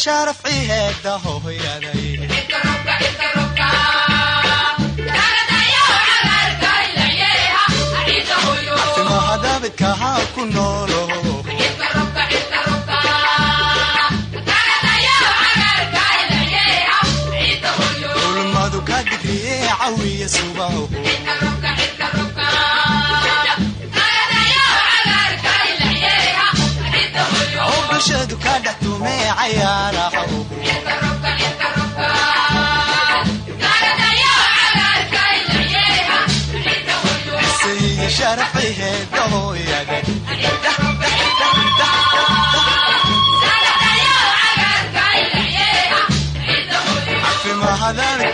sharafciheeda hooyaday mahadabidkaha ku noolo. Ulmadu ka digriye cawiya subaho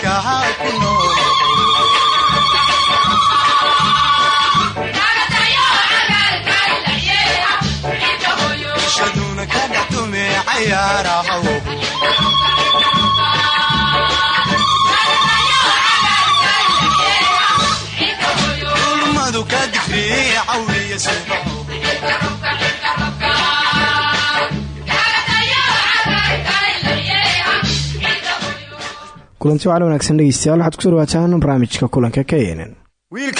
ka kulanti wacan wanaagsan dhegeystayaal waxaad ku soo dhawaataan barnaamijka kulanka k nn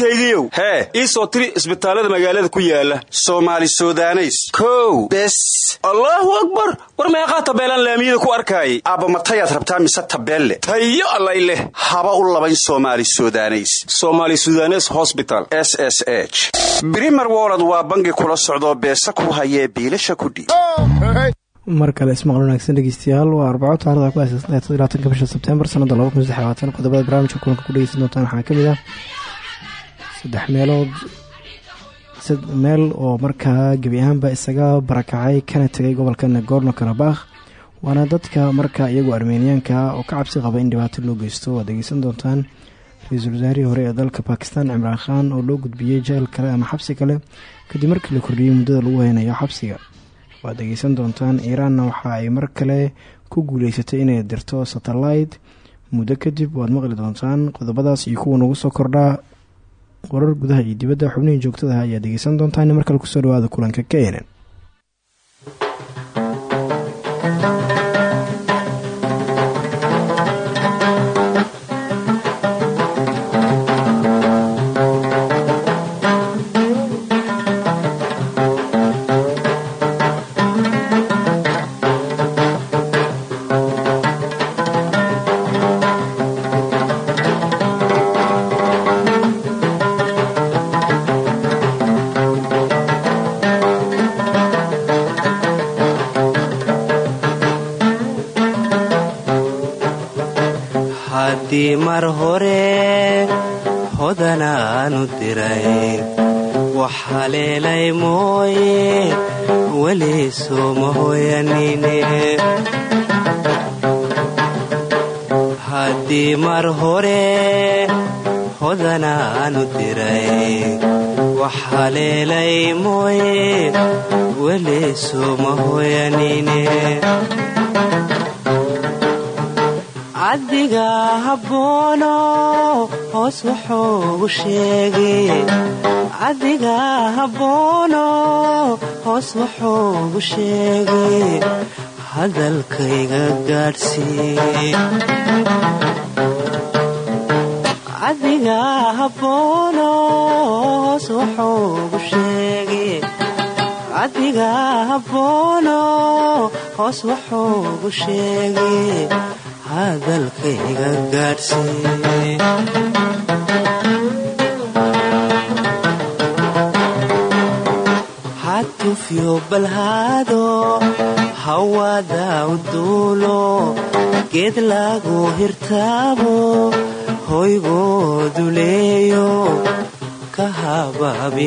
wiilkaygiiow hee ii soo tiri isbitaallada magaalada ku yaalla soomaali sudaneys. Kow. Bes. Allaahu akbar. War meeqaa tabeelaan laamiyada ku arkaayay. Aabba matayaad rabtaa mise tabeelle? Tayo allay leh. Haba u labayn soomaali sudaneys. Somaali sudanes hosbital s s h. Brimer wolod waa bangi kula socdoo beesa ku hayee biilasha kudhiib mar kale ismaqal wanaagsan dhegeystayaal waa arbaco taarada ku aasaasanaatanka bisha sebtembar sanada qodobada barnaamijka kulanka ku dhegeysan doontaan waxaa ka mid ah saddex meelood meel oo markaa gebi ahaanba isaga barakacay kana tegay gobolka nagorno karabakh. Waana dadka markaa iyagu armeniyaanka oo ka cabsi qaba in dhibaato loo geysto. Waad dhegeysan doontaan ra'iisul wasaarihii hore ee dalka bakistan cimraan khan oo loo gudbiyey jeel kale ama xabsi kale. Kadib markii la kordhiyey muddada lagu heynayo xabsiga. Waad dhegeysan doontaan iiraanna waxa ay mar kale ku guuleysatay inay dirto satellite. Muddo kadib waad maqli doontaan qodobadaas iyo kuwa nagu soo kordhaa warar gudaha iyo dibadda xubnihii joogtadaha ayaa dhegeysan doontaan mar kale ku soo dhawaada kulanka kenen weli sooma hoyanine cabdiga habboono hoos wuxuugu sheegay hadalkayga gaadhsii cabdiga habboono hoos wuxuugu sheegay cabdiga habboono hoos wuxuugu sheegay hadalkayga gaadhsii hatufyo balhaado hawada u duulo geed lagu hirtaabo hoygoodu leeyo ka habaabi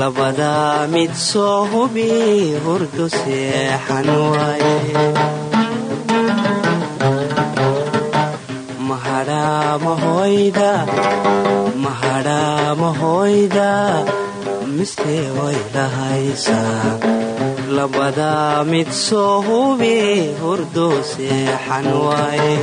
labadaa mid soo hubi hurdu seexan waaye way lahaysaa labadaa mid soo hubi hurdu seexan waaye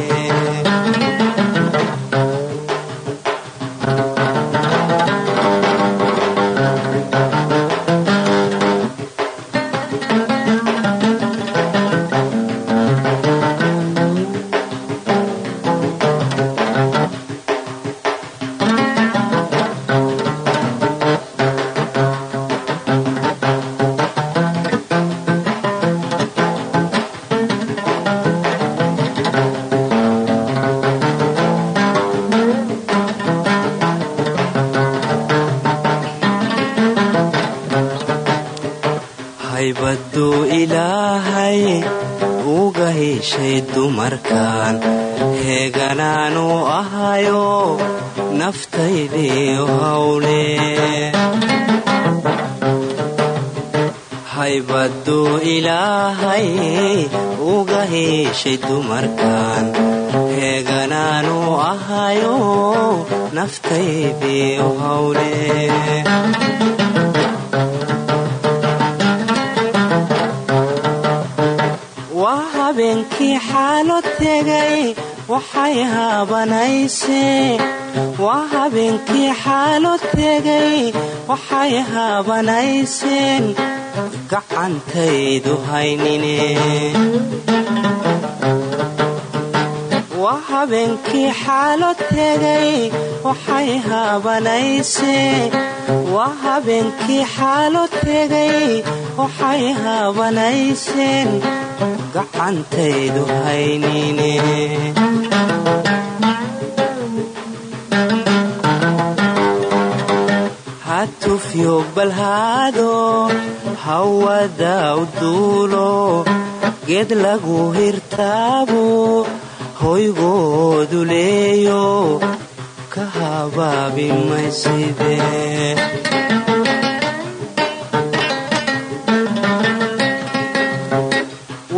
haybaduu ilaahay uga heshay dumarkan heeganaanu ahayo naftaydiiu hawle haybaduu ilaahay uga heshay dumarkan heeganaanu ahayo naftaydiiu hawle habeenkii xaalo tegay waxay haabanayseen. Gacantaydu haynine. Waa habeenkii xaalo tegay waxay haabanaysee waa habeenkii xaalo tegay waxay haabanayseen gacantaydu haynine hatufyo balhaado hawada u duulo geed lagu hirtaabo hoygoodu leeyo ka habaabi mayside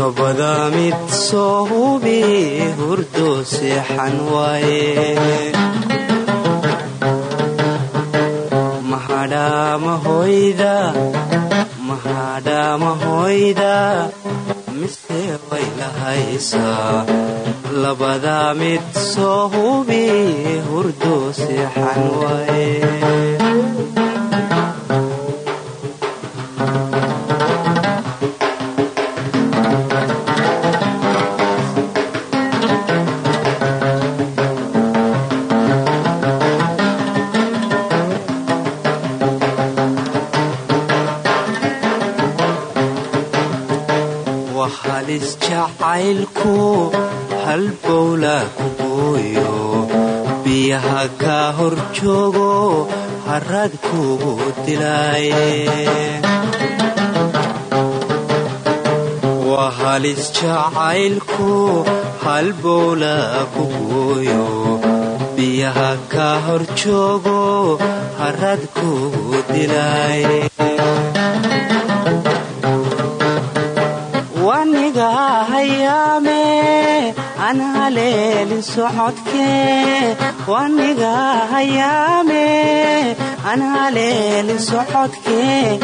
labada mid soo hubi hurdo seexan waaye mahadhaamahoyda mahadhaamahoyda mise way lahaysaa labada mid soo hubi hurdo seexan waaye jacaylku halbowla ku gooyo biyaha kaa hor joogo harad kugu dilaaye. Waa halis jacaylku halbowla ku gooyo biyaha kaa hor joogo harad kugu dilaaye aan haleelin socodkee waniga hayaame aan haleelin socodkee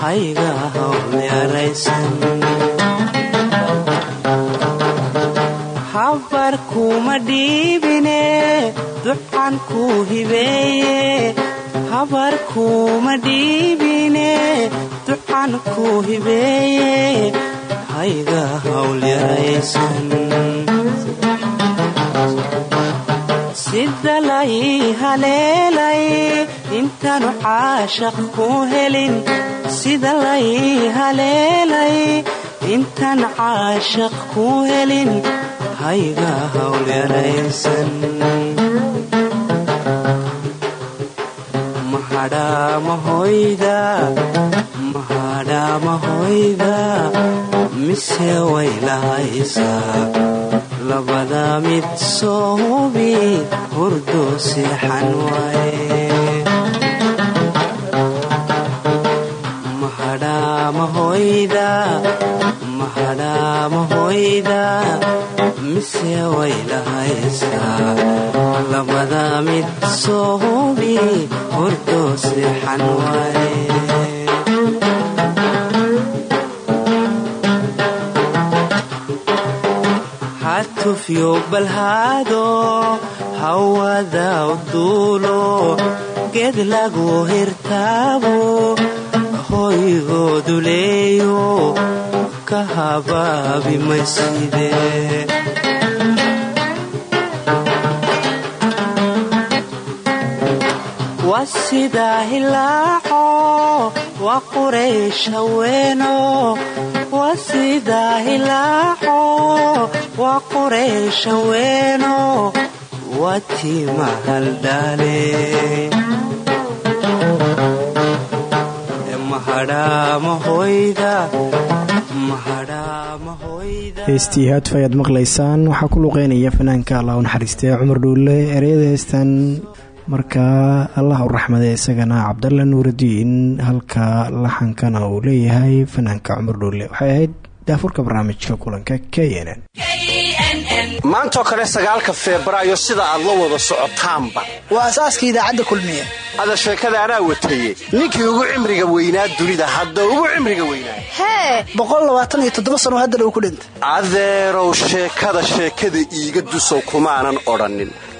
hayga hawlyaraysan habar kuma dhiibine ducan ku hibeeye habar kuma dhiibine ducan ku hibeeye hayga hawlyaraysan sida lay haleelay intaanu ku helin. Sida lay haleelay intaan ku helin. Hayga hawlyaraysan mahadhaamahoyda mahadhaamahoyda mise way lahaysaa labada mid soo hubi hurdo seexan waaye. Mahadhaamahoyda mahadhaamahoyda mise way lahaysaa labada mid soo hubi hurdo seexan waaye hatufyo balhaado hawada uduulo geed lagu hirtaabo hoygoodu leeyo ka habaabi mayside waa sidaa hilaaco waa quraysh haweeno waa sidaa hilaaco waa waa tiima haldhaale heestii haatuf ayaad maqlaysaan waxaa ku luqeynaya fanaanka allah u cumar dhuulle ereyada heestan markaa allah u raxmade isagana cabdalla nuuridiin halka laxankana uu leeyahay fanaanka cumar dhuulle waxay ahayd daafurka barnaamijka kulanka k n n. Maantoo kale sagaalka febraayo sida aad la wada socotaanba. Waa asaaska idaacadda kulmiye ada sheekada anaa wataye ninkii ugu cimriga weynaa dunida hadda ugu cimriga weynaa hee! Boqolaabaataniyo sano haddana uu ku dhintay. Adeerow sheekada sheekada iiga dusow kumaanan odhannin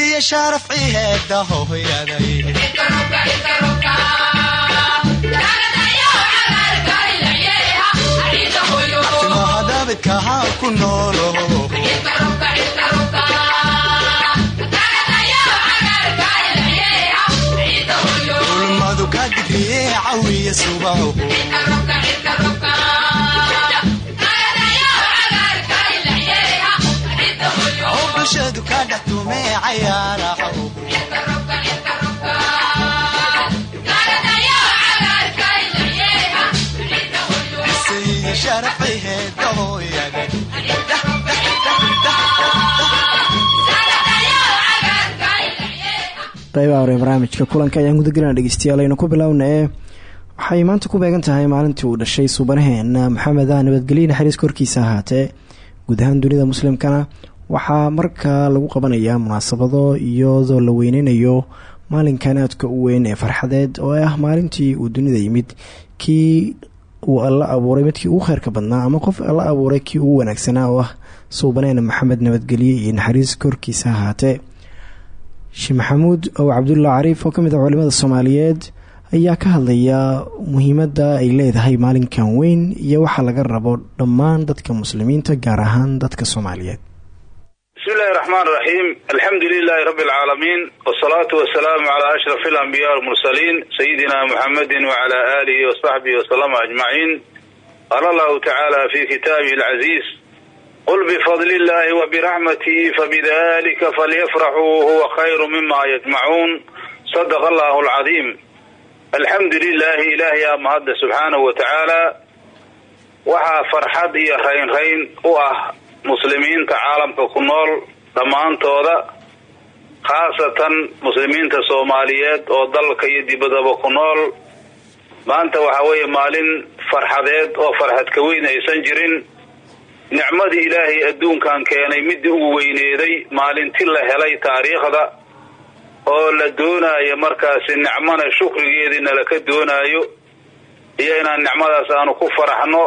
isiiya sharaf ciheeda hohoyaday timahadabidka ha ku noolo ulmadu ka digriye cawiya subaho bulshadu hore barnaamijka kulanka ayaan gudagelana dhegeystayaal aynu ku biloawna ee waxay maanta ku beegan tahay maalintii uu dhashay suubanaheena maxamed ah nabadgelye naxariis korkiisa ahaatee. Guud ahaan dunida muslimkana waxaa markaa lagu qabanayaa munaasabado iyadoo la weyneynayo maalinkan aadka u weyn ee farxadeed oo ah maalintii uu dunida yimid. Kii uu alla abuuray midkii ugu kheyrka badnaa ama qof alla abuuray kii ugu wanaagsanaa oo ah suubaneena maxamed nabadgelye iyo naxariis korkiisa ahaatee sheekh maxamuud ow cabdulla cariif oo ka mid ah culimada soomaaliyeed ayaa ka hadlaya muhiimadda ay leedahay maalinkan weyn iyo waxa laga rabo dhammaan dadka muslimiinta gaar ahaan dadka soomaaliyeed bismi illahi raxmaan raxiim alxamdu lilahi rabbi alcaalamiin wsalaatu wasalaamu calaa ashraf alambiya walmursaliin sayidina muxamedin wacala aalihi wasaxbihi wasalama ajmaciin qaala allahu tacaala fi kitaabihi alcaziiz qul bifadli illahi wabiraxmatihi fabidalika falyafraxuu huwa khayru mima yajmacuun sadaqa allahu alcadiim alxamdu lilaahi ilaahay aa mahadda subxaanahu wa tacaala waxaa farxad iyo raynrayn u ah muslimiinta caalamka ku nool dhammaantooda khaasatan muslimiinta soomaaliyeed oo dalka iyo dibadaba ku nool. Maanta waxaa weeye maalin farxadeed oo farxad ka weyn aysan jirin. Nicmadii ilaahay adduunkan keenay midii ugu weyneeday maalinti la helay taariikhda oo la doonaayo markaasi nicmana shukrigeedii nalaka doonaayo iyo inaan nicmadaas aanu ku faraxno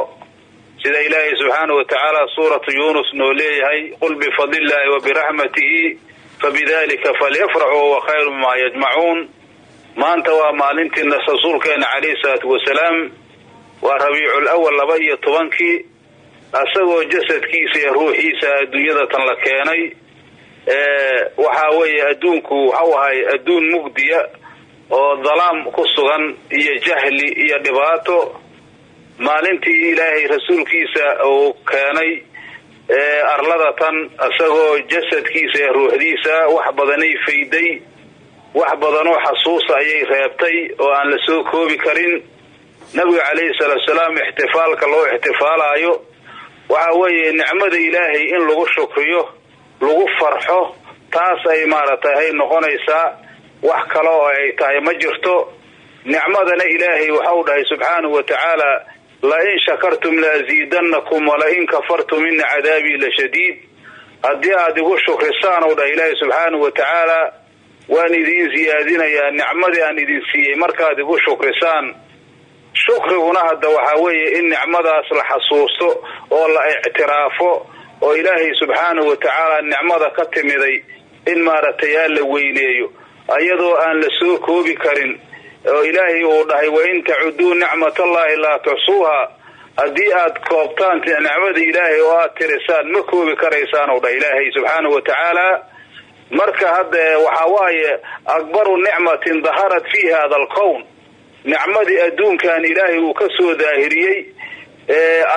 sida ilaahay subxaana wa tacaala suuratu yuunus noo leeyahay qul bifadlillaahi wa biraxmatihi fabidalika falyafraxuu huwa khayru mima yajmacuun. Maanta waa maalintii rasuulkeena calayhi salaatu wasalaam waa rabiicul awal laba iyo tobankii asagoo jasadkiisa iyo ruuxiisa adduunyada tan la keenay. Waxaa weeye adduunku waxau ahay adduun mugdiya oo dalaam ku sugan iyo jahli iyo dhibaato maalintii ilaahay rasuulkiisa uu keenay arlada tan isagoo jasadkiisa iyo ruuxdiisa wax badanay fayday wax badanoo xasuusa ayay reebtay oo aan la soo koobi karin. Nabiga calayhi salaatu salaam ixtifaalka loo ixtifaalaayo waxa weeye nicmada ilaahay in lagu shukriyo lagu farxo taas ay maaragtay hay noqonaysaa wax kale oo ay tahay ma jirto. Nicmadana ilaahay waxau dhahay subxaanahu wa tacaala la-in shakartum laaziidannakum wala-in kafartum ina cadaabii la shadiid haddii aada igu shukrisaan ou dhahay ilaahay subxaanahu wa tacaala waan idiin siyaadinayaa nicmadii aan idin siiyey markaad igu shukrisaan shukriguna hadda waxaa weeye in nicmadaas la xasuusto oo la ictiraafo oo ilaahay subxaanahu wa tacaala nicmada ka timiday in maaragtay aa la weyneeyo ayadoo aan la soo koobi karin oo ilaahay uu dhahay wain tacuduu nicmatallahi laa tuxsuuha haddii aad koobtaan nicmada ilaahay oo aad tirisaan ma koobi karaysaan ou dhahay ilaahay wa tacaala. Marka hadda waxaa waaye akbaru nicmatin daharat fi hada alkown nicmadii adduunkan ilaahay uu ka soo daahiriyey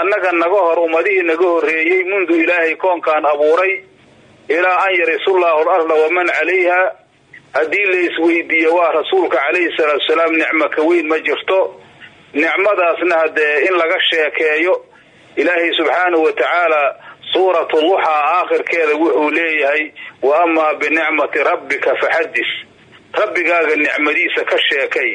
annaga naga hor ummadihii naga horreeyey mundu ilaahay koonkaan abuuray ilaa an yarisullahu alarda waman calayha haddii la isweydiiyo waa rasuulka calayhi salaatu salaam nicmo ka weyn ma jirto. Nicmadaasna haddee in laga sheekeeyo ilaahay wa tacaala suuratu luxaa aakhirkeeda wuxuu leeyahay wa amaa binicmati rabbika faxadis rabbigaaga nicmadiisa ka sheekay.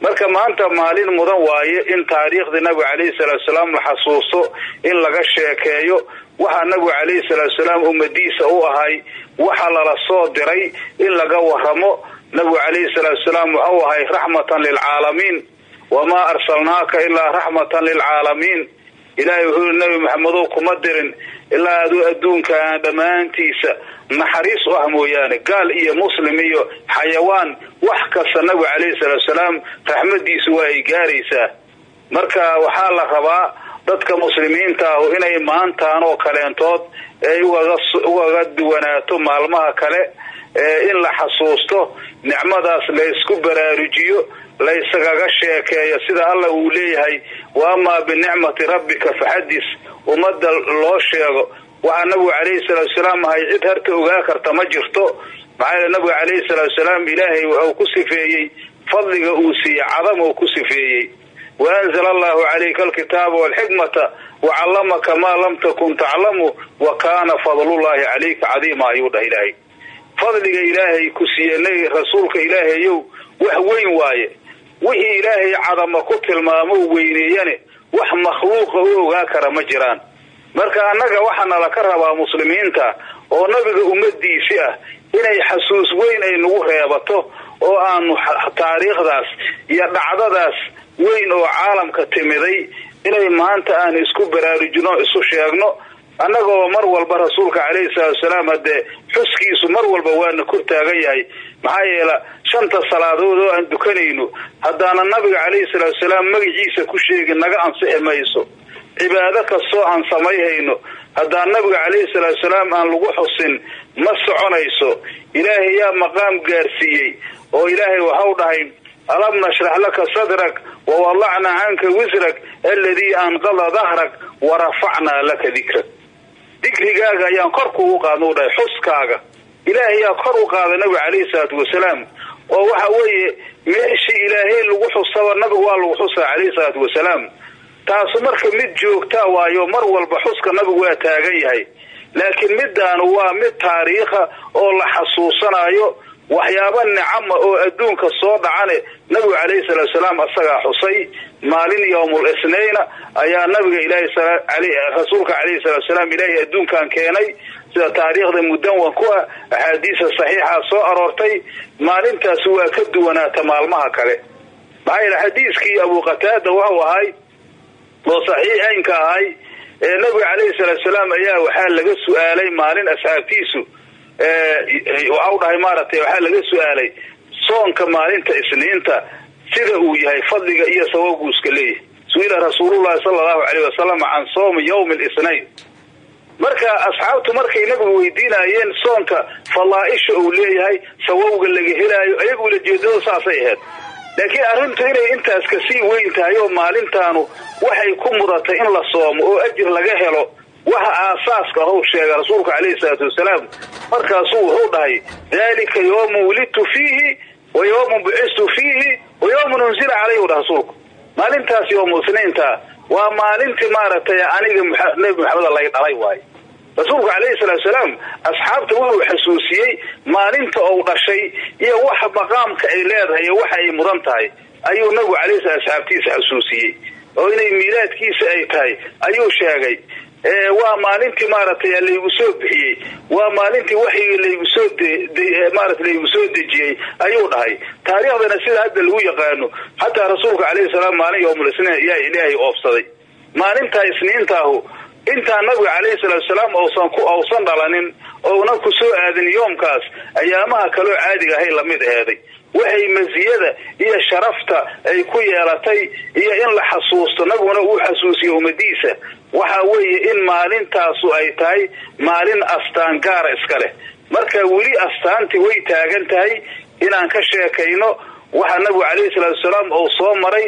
Marka maanta maalin mudan waaye in taariikhdii nabiga calayhi salaatu salaam la xasuusto in laga sheekeeyo waxaa nabigu calayhi salaatu salaam ummadiisa u ahay waxa lala soo diray in laga waramo nabigu calayhi salaatu salaam wuxuu ahay raxmatan lilcaalamiin wamaa arsalnaaka ilaa raxmatan lilcaalamiin ilaahay wuxuu yii nabi maxamedow kuma dirin ilaa aduu adduunkan dhammaantiisa naxariis u ah mooyaane gaal iyo muslim iyo xayawaan. Wax kasta nabigu calayhi salaatu salaam raxmadiisu waa ay gaaraysaa. Marka waxaa la rabaa dadka muslimiinta ahu inay maantaan oo kaleentood ay ugaga duwanaato maalmaha kale in la xasuusto nicmadaas laysku baraarujiyo laysagaga sheekeeyo sida alla uu leeyahay wa amaa binicmati rabbika faxadis ummadda loo sheego waxaa nabigu calayhi salaatu salaam ahay cid harta ogaa karta ma jirto. Maxaa yeele nabiga calayhi salaatu salaam ilaahay wuxuu ku sifeeyey fadliga uu siiyey cadam uu ku sifeeyey waanzala allahu calayka alkitaaba walxikmata wacallamaka maa lam takun taclamu wa kaana fadlullahi calayka cadiima ayuu dhah ilaahay fadliga ilaahay ku siiye rasuulka ilaahayow wax weyn waaye wixii ilaahay cadama ku tilmaamo weyneeyane wax makhluuqa u ogaa kara ma jiraan marka annaga waxaa nala ka rabaa muslimiinta oo nabiga ummadiisi ah inay xasuus weyn ay nagu reebato oo aanu taariikhdaas iyo dhacdadaas weyn oo caalamka timiday inay maanta aan isku baraarujino isu sheegno. Annagoo mar walba rasuulka calayhi salaatu salaam haddee xuskiisu mar walba waana kor taagan yahay. Maxaa yeela shanta salaadood oo aan dukanayno haddaana nabiga calayhi salaatu salaam magaciisa ku sheegin naga ansixi mayso. Cibaado kastoo aan samayhayno haddaan nabiga calayhi salaatu salaam aan lagu xusin ma soconayso. Ilaahay yaa maqaam gaarsiiyey oo ilaahay waxau dhahay alam nashrax laka sadrak wawadacnaa canka wisrak aladii anqada dahrak warafacnaa laka dikrak dikrigaaga ayaan kor kugu qaadna u dhahay xuskaaga ilaahay yaa kor u qaada nabiga calayhi salaatu wasalaam oo waxa weeye meeshii ilaahay lagu xusaba nabigu waa lagu xusaa calayhi salaatu wasalaam taasu marka mid joogtaa waayo mar walba xuska nabigu waa taagan yahay laakiin midaanu waa mid taariikha oo la xasuusanayo waxyaaba nicama oo adduunka soo dhacane. Nabigu calayhi salaatu salaam asagaa xusay. Maalin yowmul isnayna ayaa nabiga ilaahi rasuulka calayhi salaatu salaam ilaahay adduunkan keenay. Sida taariikhda mudanwan ku ah axaadiisa saxiixa soo aroortay. Maalintaasi waa ka duwanaata maalmaha kale. Maxaa yeele xadiiskii abu qataada wuxuu ahay oo saxiixaynka ahay ee nabiga calayhi salaatu salaam ayaa waxaa laga su'aalay maalin asxaabtiisu waxau dhahay maaragtay waxaa laga su'aalay soonka maalinta isniinta sida uu yahay fadliga iyo sababku iska leeyahay. Su'ila rasuulullahi sala allahu alayh wasalam can soomi yowmi lisnayn marka asxaabtu markay nabigu weydiinayeen soonka fadlaa-isha uu leeyahay sawowga laga helaayo ayagu ulajeedadu saasay ahayd. Laakiin arrintu inay intaas ka sii weyn tahay oo maalintaanu waxay ku mudatay in la soomo oo ajir laga helo waxa aasaaska ahow sheega rasuulka calayhi salaatu wasalaam markaasuu wuxuu dhahay daalika yoomun wulidtu fiihi wa yoomun bucistu fiihi wa yoomun unsila calayhi dhah rasuulku. Maalintaas yoomu isniinta waa maalintii maaragtay aniga nebi maxameda lay dhalay waayo rasuulku calayhi salaatu salaam asxaabta wuxuu xasuusiyey maalinta ou dhashay iyo waxa maqaamka ay leedahay iyo waxa ay mudan tahay. Ayuu nabigu calayhi asxaabtiisa xasuusiyey. Oo inay miilaadkiisa ay tahay ayuu sheegay waa maalintii maaragtay laygu soo bixiyey waa maalintii waxyigii laygu soo maarata laygu soo dejiyey ayuu dhahay. Taariikhdana sida hadda lagu yaqaano xataa rasuulka calayhi salaam maalin yowmul isniin ayaa ilaahay oofsaday. Maalintaa isniintaahu intaa nabiga calayhi salaatu salaam ousan ku awsan dhalanin ouna ku soo aadin yoomkaas ayaamaha kaloo caadiga ahay la mid eeday waxay masiyada iyo sharafta ay ku yeelatay iyo in la xasuusto nabiguna uu xasuusiyo ummadiisa. Waxa weeye in maalintaasu ay tahay maalin astaan gaara iska leh. Marka weli astaantii way taagan tahay inaan ka sheekayno waxa nabigu calayhi salaatu salaam uu soo maray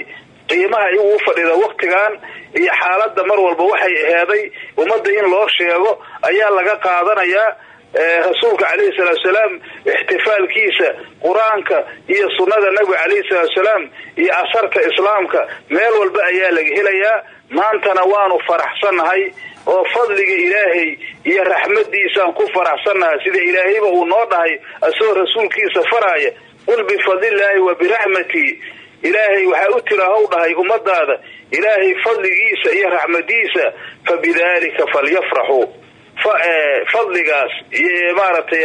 qiimaha igu fadhida waktigan iyo xaaladda mar walba waxay aheeday ummadda in loo sheego ayaa laga qaadanayaa rasuulka calayhi salaatu salaam ixtifaalkiisa qur'aanka iyo sunnada nabiga calayhi salaatu salaam iyo asarta islaamka meel walba ayaa laga helayaa. Maantana waanu faraxsannahay oo fadliga ilaahay iyo raxmadiisaan ku faraxsannahay. Sida ilaahayba uu noo dhahay asagoo rasuulkiisa faraaya qul bifadlillaahi wa biraxmatii ilaahay waxaa u tira how dhahay ummadaada ilaahay fadligiisa iyo raxmadiisa fa bidaalika falyafraxuu fadligaas iyo maaragtay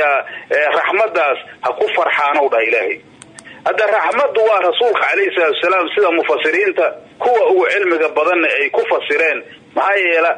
raxmadaas ha ku farxaanow dhaha ilaahay. Hadda raxmaddu waa rasuulka calayhi salaatu salaam sida mufasiriinta kuwa ugu cilmiga badanna ay ku fasireen maxaa yeela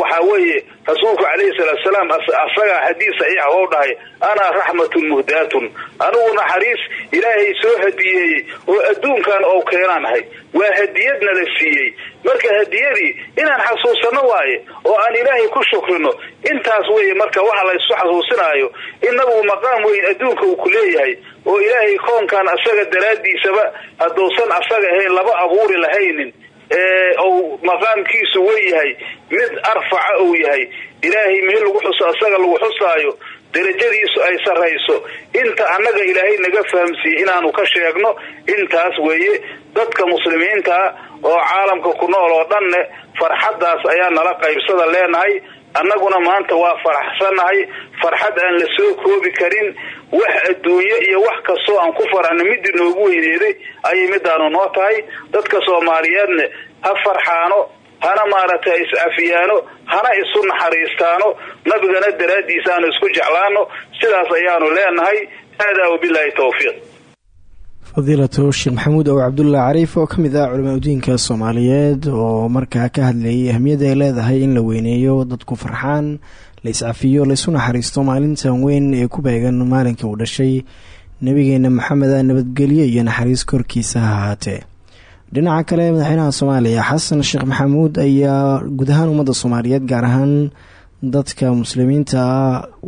waxa weeye rasuulku calayhi salaatu salaam asagaa xadiis saxiixa ou dhahay anaa raxmatun muhdaatun. Anigu naxariis ilaahay soo hadiyeeyey oo adduunkan oo keenaan ahay. Waa hadiyadna la siiyey. Marka hadiyadii inaan xasuusano waaye oo aan ilaahay ku shukrino intaas weye marka waxa la isu xasuusinaayo in nabigu maqaam weyn adduunka uu ku leeyahay oo ilaahay koonkan asaga daraaddiisaba hadduusan asaga ahayn laba abuuri lahaynin ou maqaamkiisu wen yahay mid arfaca uu yahay. Ilaahay meel lagu xuso asaga lagu xusaayo. Darajadiisu ay sarrayso. Inta annaga ilaahay naga fahamsiiyey inaanu ka sheegno intaas weeye dadka muslimiintaa oo caalamka ku nool oo dhanne farxaddaas ayaa nala qaybsada leenahay annaguna maanta waa faraxsannahay farxad aan la soo koobi karin wax adduunye iyo wax kastoo aan ku farxno midii noogu weyneeday ayay midaanu noo tahay. Dadka soomaaliyeedna ha farxaano hana maaragtay iscafiyaano hana isu naxariistaano. Nabigana daraaddiisa isku jeclaano sidaas ayaanu leenahay. Haadaa wabilaahi towfiiq fadiilatu sheekh maxamuud ow cabdulla cariif oo ka mid ah culamaa udiinka soomaaliyeed oo markaa ka hadlayay ahmiyadda ay leedahay in la weyneeyo dadku farxaan la iscafiyo laisu naxariisto maalintan weyn ee ku beegan maalinkii uu dhashay. Nabigeena maxameda nabadgelyo iyo naxariis korkiisa ha dhinaca kale madaxweynaha soomaaliya xasan sheekh maxamuud ayaa guud ahaan ummadda soomaaliyeed gaar ahaan dadka muslimiinta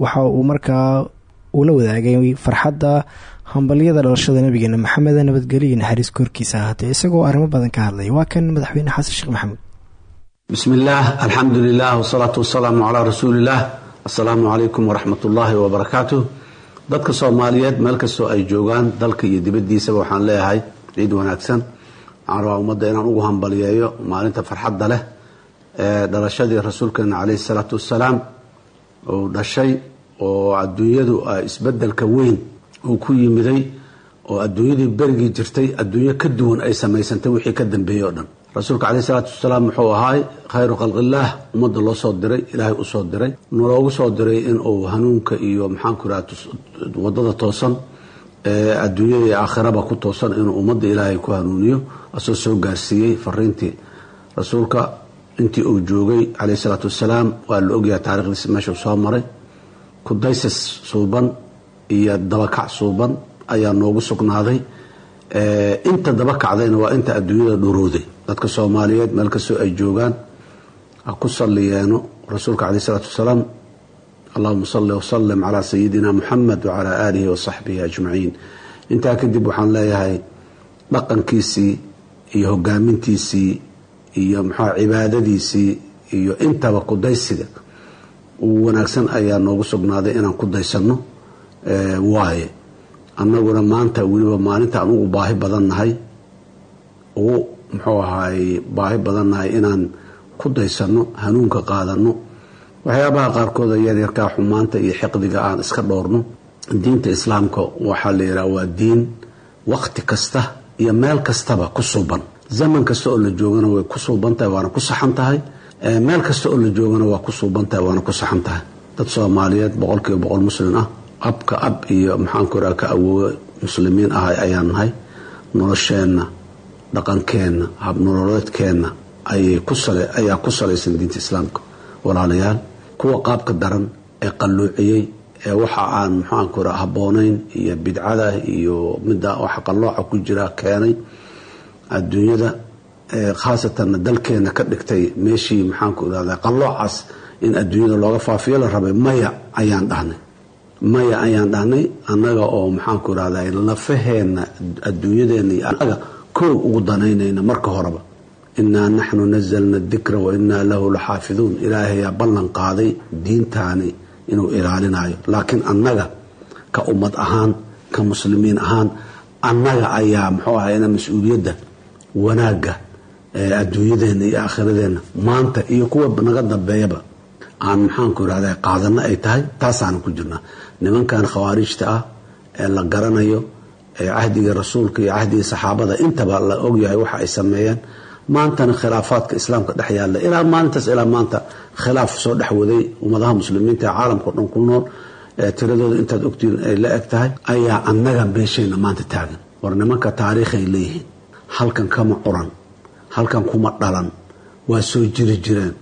waxa uu markaa uu la wadaagay farxadda hambalyada dhalashada nabigeena maxameda nabadgelyo iyo naxariis korkiisa ahaatee isagoo arrimo badan ka hadlaya waa kan madaxweyne xasan sheekh maxamuud. Bismi illaah alxamdu lilah wasalaatu wasalaamu calaa rasuuliillah assalaamu calaykum waraxmat ullaahi wabarakaatuh. Dadka soomaaliyeed meel kastoo ay joogaan dalka iyo dibaddiisaba waxaan leeyahay ciid wanaagsan. Waxaan rabaa ummadda inaan ugu hambaliyeeyo maalinta farxadda leh ee dhalashadii rasuulkeena caleyhi salaatu wassalaam uu dhashay oo adduunyadu isbeddelka weyn uu ku yimiday oo adduunyadii berigii jirtay adduunyo ka duwan ay samaysantay wixii ka dambeeyey oo dhan. Rasuulka caleyh isalaatu wasalaam wuxuu ahaay khayru khalqillaah ummadda loo soo diray ilaahay u soo diray. Naloogu soo diray inuu hanuunka iyo maxaanku iraha waddada toosan ee adduunyada aakhiraba ku toosan inuu ummadda ilaahay ku hanuuniyo asoo soo gaarsiiyey fariintii. Rasuulka intii uu joogay caleyh isalaatu wasalaam waa la ogyahay taarikhdiisa meeshuu soo maray. Kudaysas suuban iyo dabakac suuban ayaa noogu sugnaaday. Inta daba kacdayna waa inta adduunyada dhurooday dadka soomaaliyeed meel kastoo ay joogaan ha ku salliyeeno rasuulka caleyh isalaatu wasalaam allahuma salli wasalim calaa sayidina muxamed wacalaa aalihi wasaxbihi ajmaciin. Intaa kadib waxaan leeyahay dhaqankiisii iyo hogaamintiisii iyo maxaa cibaadadiisii iyo intaba kudaysiga uu wanaagsan ayaa noogu sugnaaday inaan ku daysano waaye annaguna maanta weliba maalinta aan ugu baahi badannahay ugu muxuu ahaay baahi badannahay inaan ku daysano hanuunka qaadano waxyaabaha qaarkooda yaryarkaa xumaanta iyo xiqdiga aan iska dhowrno diinta islaamka waxaa la yidhaha waa diin waqti kasta iyo meel kastaba ku suuban. Zaman kasta oo la joogana way ku suuban tahay waana ku saxan tahay. Meel kasta oo la joogana waa ku suuban tahay waana ku saxan tahay. Dad soomaaliyeed boqolkiiba boqol muslim ah abka ab iyo maxaanku iraha ka awoowe muslimiin ah ayaan nahay. Nolosheenna dhaqankeenna habnololeedkeenna ayaa ku salaysan diinta islaamka. Walaalayaal kuwa qaabka daran ee qalluuciyey ee waxa aan maxaanku iraha habboonayn iyo bidcada iyo midda waxa qallooca ku jira keenay. Adduunyada khaasatanna dalkeena ka dhigtay meeshii maxaanku irahda qalloocaas in adduunyada looga faafiyo la rabay maya ayaan dhahnay maya ayaan dhahnay annaga oo maxaanku irahda lafaheenna adduunyadeena iyo annaga koow ugu danaynayna marka horeba. Inaa naxnu nazalna dikra wa inaa lahu la xaafiduun ilaahayaa ballan qaaday diintaani inuu ilaalinayo. Laakiin annaga ka ummad ahaan ka muslimiin ahaan annaga ayaa muxuu ahayna mas'uuliyadda wanaagga adduunyadeenna iyo aakhiradeenna maanta iyo kuwa naga dambeeyaba. Aan maxaanku irahda qaadano ay tahay taasaana ku jirnaa nimankan khawaarijta ah ee la garanayo ee cahdiga rasuulka iyo cahdiga saxaabada intaba la ogyahay waxa ay sameeyeen. Maantana khilaafaadka islaamka dhex yaalla. Ilaa maalintaas ilaa maanta khilaaf soo dhex waday ummadaha muslimiinta ee caalamkao dhan ku nool tiradooda intaad ogtiin ay la eg tahay ayaa annaga meeshayna maanta taagan. War nimanka taariikhay leeyihiin halkan kama curan halkan kuma dhalan waa soo jiri jireen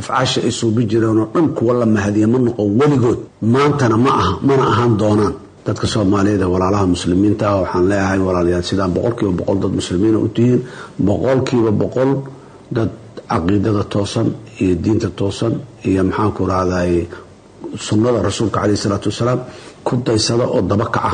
afcaasha ay suubi jireenoo dhan kuwa la mahadiya ma noqon weligood. Maantana ma aha mana ahaan doonaan. Dadka soomaaliyeed ee walaalaha muslimiinta ah waxaan leeyahay walaalayaal sidaan boqolkiiba boqol dad muslimiina u tihiin boqolkiiba boqol dad caqiidada toosan iyo diinta toosan iyo maxaanku rahday sunnada rasuulka caleyh isalaatu wasalaam ku daysada oo dabakaca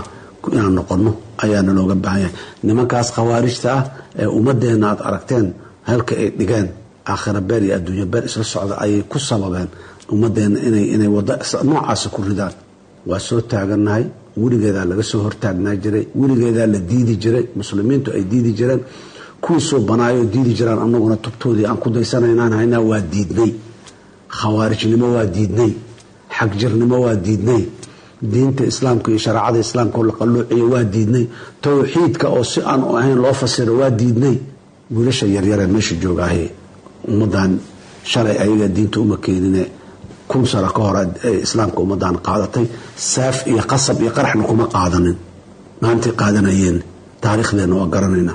inaan noqono ayaana looga baahan yahay nimankaas khawaarijta ah ee ummadeenna aad aragteen halka ay dhigeen aakhira beer iyo adduunya beer isla socda ayay ku sababeen ummadeenna inay wada noocaasa ku ridaan. Waa soo taagannahay weligeedaa laga soo hortaagnaa jiray weligeedaa la diidi jiray muslimiintu ay diidi jireen kuwii soo banaayo diidi jiraan anaguna tubtoodii aan ku daysanaynaan haynaa waa diidnay. Khawaarijnimo waa diidnay xagjirnimo waa diidnay diinta islaamka iyo shareecada islaamka oo la qalluuciyo waa diidnay towxiidka oo si aan ahayn loo fasiro waa diidnay. Wiilasha yaryaree meesha joogaahe ummadan shalay ayaga diinta uma keenine. Kun sano ka hor islaamka ummadan qaadatay saaf iyo qasab iyo qaraxna kuma qaadanin. Maantay qaadanayeen taariikhdeenna waa garanayna.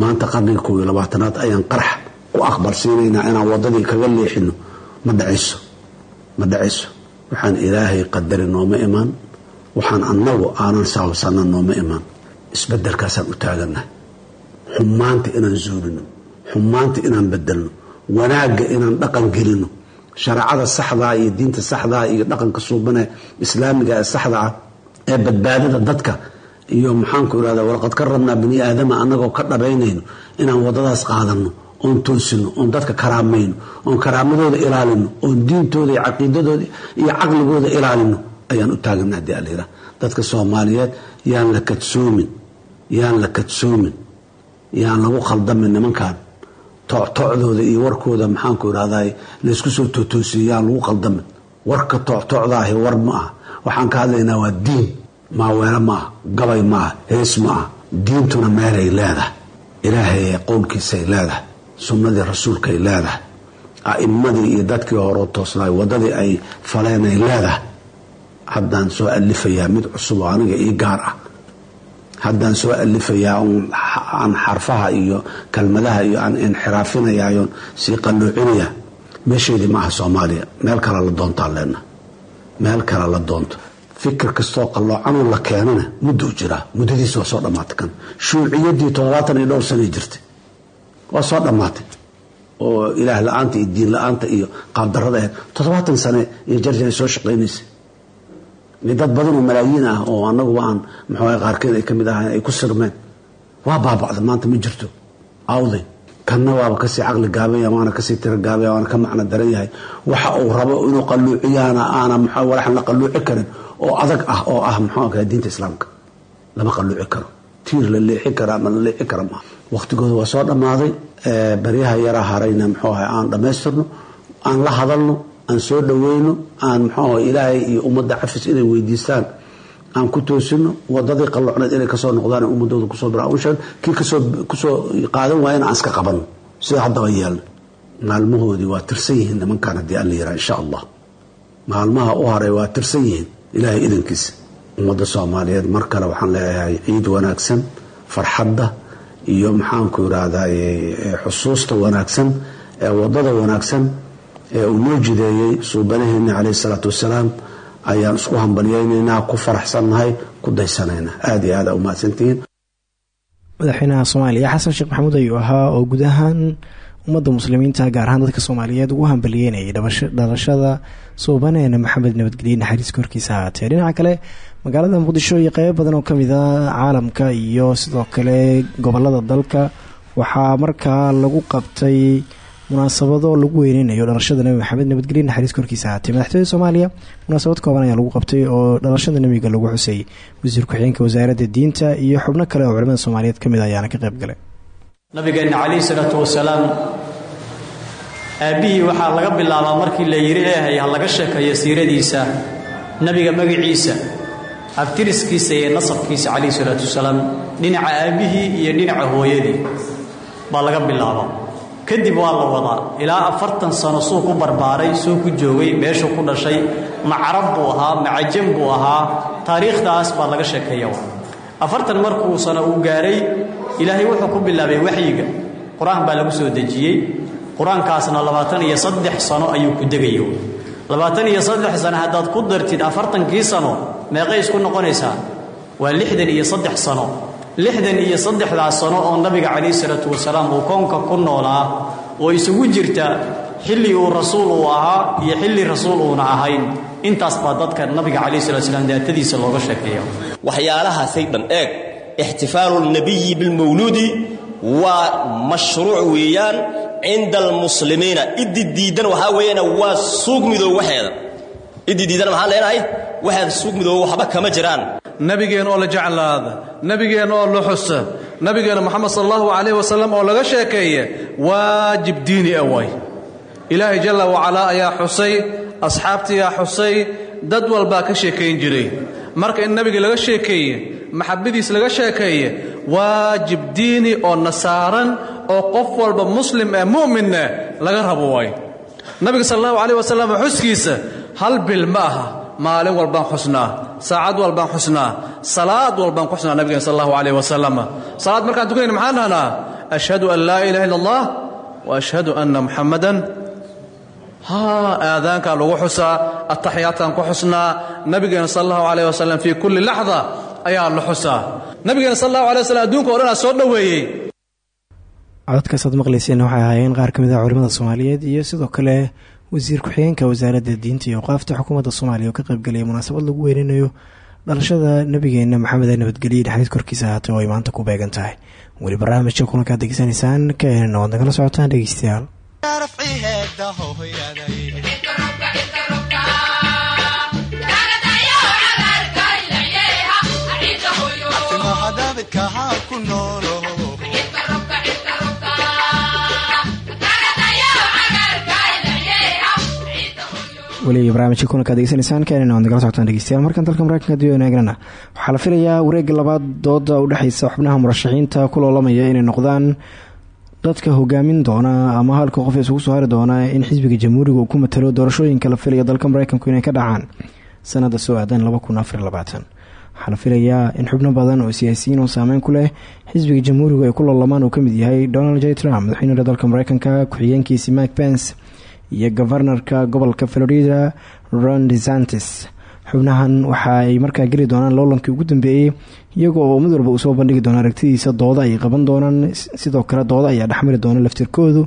Maanta qarniga koob iyo labaatanaad ayaan qarax ku aqbalsiinaynaa inaan wadadii kaga leexino ma dhacayso ma dhacayso. Waxaan ilaahay qadari nooma imaan. Waxaan annagu aanan saabsana nooma imaan. Isbedelkaasaan u taagannahay xumaanta inaan zuulino xumaanta inaan bedelno wanaagga inaan dhaqan gelino shareecada saxdaa iyo diinta saxdaa iyo dhaqanka suubane islaamiga ee saxda ah ee badbaadada dadka iyo maxaanku irahda walaqad karamnaa bani aadama annagoo ka dhabaynayno inaan wadadaas qaadano oon toosino oon dadka karaamayno oon karaamadooda ilaalino oon diintooda iyo caqiidadooda iyo caqligooda ilaalino ayaan u taagana haddii allayira dadka soomaaliyeed yaan la kadsoomin yaan la kadsoomin yaan lagu khaldamin nimankan tooctoocdooda iyo warkooda maxaanku irahday laysku soo tootoosiyo yaan lagu khaldamin warka tooctoocdaahi war ma ah waxaan ka hadlaynaa waa diin. Maaweelo maaha gabay maaha hees maaha diintuna meelay leedahay. Ilaahay qowlkiisay leedahay. Sunnadii rasuulkay leedahay. A'immadii iyo dadkii hore toosnaay. Waddadii ay faleenay leedahay. Haddaan soo alifayaa mid cusub oo aniga ii gaar ah haddaan soo alifayaa aan xarfaha iyo kelmadaha iyo aan inxiraafinayayoon sii qalluucinaya meesheedii maaha soomaaliya. Meel kale la doontaan leena. Meel kale la doonto. Fikir kastoo qalloocanoo la keenana mudduu jiraa. Muddadiis waa soo dhammaatay. Kan shuuciyadii toddobaatan iyo dhowr sanay jirtay. Waa soo dhammaatay. Oo ilaah la'aanta iyo diin la'aanta iyo qaabdarada ahayd toddobaatan sane iyo jarjar ay soo shaqaynaysa dad badanoo malaayiin ah oo anaguba aan muxuu qaarkeed ay ka mid ahayn ay ku sirmeen. Waa baabacda maanta ma jirto. Awday. Kanna waaba ka sii caqli gaabanya waana ka sii tiro gaabaya waana ka macno daran yahay. Waxa uu rabo inuu qalluuciyaana aana mxuu walaxan la qalluuci karin oo adag ah oo ah muxuu kaha diinta islaamka. Lama qalluuci karo. Tiir la leexi kara ama la leexi kara maaha waqtigooda waa soo dhammaaday baryaha yaraa harayna muxuu ahay aan dhammaystirno aan la hadalno aan soo dhaweyno aan muxuu ilaahay iyo ummadda cafis inay weydiistaan aan ku toosino wadadii qalloocneed inay ka soo noqdaan ummadooda ku soo biraawshan kii ku soo qaadan waayana aan iska qabanno sida haddaba yeelna? Maalmahoodii waa tirsan yihiin nimankaan haddii alla yiraa insha allah. Maalmaha u haray waa tirsan yihiin ilaahay idankiisa ummadda soomaaliyeed mar kale waxaan leeyahay ciid wanaagsan farxadda iyo maxaanku irahdaa xusuusta wanaagsan ee waddada wanaagsan ee uu noo jideeyey suubanaheena caleyhi salaatu wasalaam ayaan isku hambalyaynaynaa ku faraxsannahay ku daysanaynaa aada iyo aada umahadsantihiin madaxweynaha soomaaliya xasan sheekh maxamuud ayuu ahaa oo guud ahaan ummadda muslimiinta gaar ahaan dadka soomaaliyeed ugu hambalyeynayay dhalashada suubaneena maxamed nabadgelye naxariis korkiisa ahaatee dhinaca kale magaalada muqdisho iyo qeybo badan oo ka mid a caalamka iyo sidoo kale gobollada dalka waxaa markaa lagu qabtay munaasabado lagu weyneynayo dhalashada nebi maxamed nabadgelye naxariis korkiisa ahaatee. Madaxtooyada soomaaliya munaasabad kooban ayaa lagu qabtay oo dhalashada nebiga lagu xusay. Wasiir ku-xigeenka wasaaradda diinta iyo xubno kale oo culimada soomaaliyeed ka mid ayaana ka qayb galay. Nabigeenna calayhi salaatu wasalaam aabbihii waxaa laga bilaabaa markii la yidhi eehay ha laga sheekayo siiradiisa nebiga magaciisa abtiriskiisa iyo nasabkiisa calayhi salaatu wasalaam. Dhinaca aabbihii iyo dhinaca hooyadii baa laga bilaabaa kadib waa la wadaa. Ilaa afartan sano suu ku barbaaray suu ku joogay meeshuu ku dhashay ma carab buu ahaa ma cajam buu ahaa taariikhdaas baa laga sheekeeya afartan markuu sano uu gaaray ilaahay wuxuu ku bilaabay waxyiga. Qur'aan baa lagu soo dejiyey. Qur'aankaasna labaatan iyo saddex sano ayuu ku degayo labaatan iyo saddex sano haddaad ku dartid afartankii sano meeqay isku noqonaysaa? Waa lixdan iyo saddex sano lixdan iyo saddexdaas sano oo nabiga calayhi salaatu wasalaam uu koonka ku noolaa oo isugu jirta xilli uu rasuul uu ahaa iyo xilli rasuul uuna ahayn. Intaas baa dadka nabiga calayhi salatu wasalaam daatadiisa looga sheekeeya waxyaalahaasay dhan eeg ixtifaalu bilmawluudi waa mashruuc weeyaan cinda almuslimiina iddi diidan waxaa weeyaan waa suug midoob waxeeda. Iddi diidan maxaan leenahay? Waxeeda suug midoob waxba kama jiraan nabigeen oo la jeclaada nabigeen oo la xusa nabigeena moxamed sal allahu calayh wasalam oo laga sheekeeye waajib diini ah waay ilaahay jalla wacalaa ayaa xusay asxaabtiyaa xusay dad walbaa ka sheekayn jiray. Marka in nabiga laga sheekeeye maxabadiis laga sheekeeye waajib diini oo nasaaran oo qof walba muslim ee mu'minna laga rabo waay nabiga sal allahu calayh wasalam xuskiisa hal bil ma aha maalin walbaan xusnaa saacad walbaan xusnaa salaad walbaan ku xusnaa nabigeena sal allahu calayh wasalam salaad markaan tukanayna maxaan dhahnaa ashhadu an laa ilaha illa allah wa ashhadu anna muxammadan haa aadaankaa lagu xusaa ataxiyaadkaan ku xusnaa nabigeena sal allahu calayh wasalam fii kulli laxda ayaa la xusaa. Nabigeena sal allahu alay wasalam adduunka o soo dhoweeyey. Cododkaas aad maqlayseen waxay ahaayeen qaar ka mid ah culimada soomaaliyeed iyo sidoo kale wasiir ku-xigeenka wasaaradda diinta iyo awqaafta xukuumadda soomaaliya oo ka qaybgalaya munaasabad lagu weyninayo dhalashada nabigeena maxamed ee nabadgelye dhexdiid korkiisa ahaatay oo ay maanta ku beegan tahay. Weli barnaamijka kulankaad degeysanaysaan ka eena waad nagala socotaan dhegeystayaal. Weli weli barnaamijka kulanka ad degeysanaysaan keenana waad nagala socotaan dhegeystayaal. Markan dalka mareykanka aynu eegnana waxaa la filayaa wareegga labaad dooda u dhexeysa xubnaha murashaxiinta ku loolamaya inay noqdaan dadka hogaamin doona ama halka qof isugu soo hari doona in xisbiga jamhuuriga uu ku matalo doorashooyinka la filaya dalka mareykanku inay ka dhacaan. Sanada soo aadan waxaa la filayaa in xubno badan oo siyaasiyiin oo saameyn ku leh xisbiga jamhuurigu ay ku loolamaan uu ka mid yahay donald j. Trump madaxweynaha dalka mareykanka ku-xigeenkiisi mike pence iyo govarnarka gobolka florida ron desantis. Xubnahan waxa ay markaa geli doonaan loolankii ugu dambeeyey iyagoo oo mid walba uu soo bandhigi doona aragtidiisa dooda ay qaban doonaan. Sidoo kale dooda ayaa dhexmari doona laftirkoodu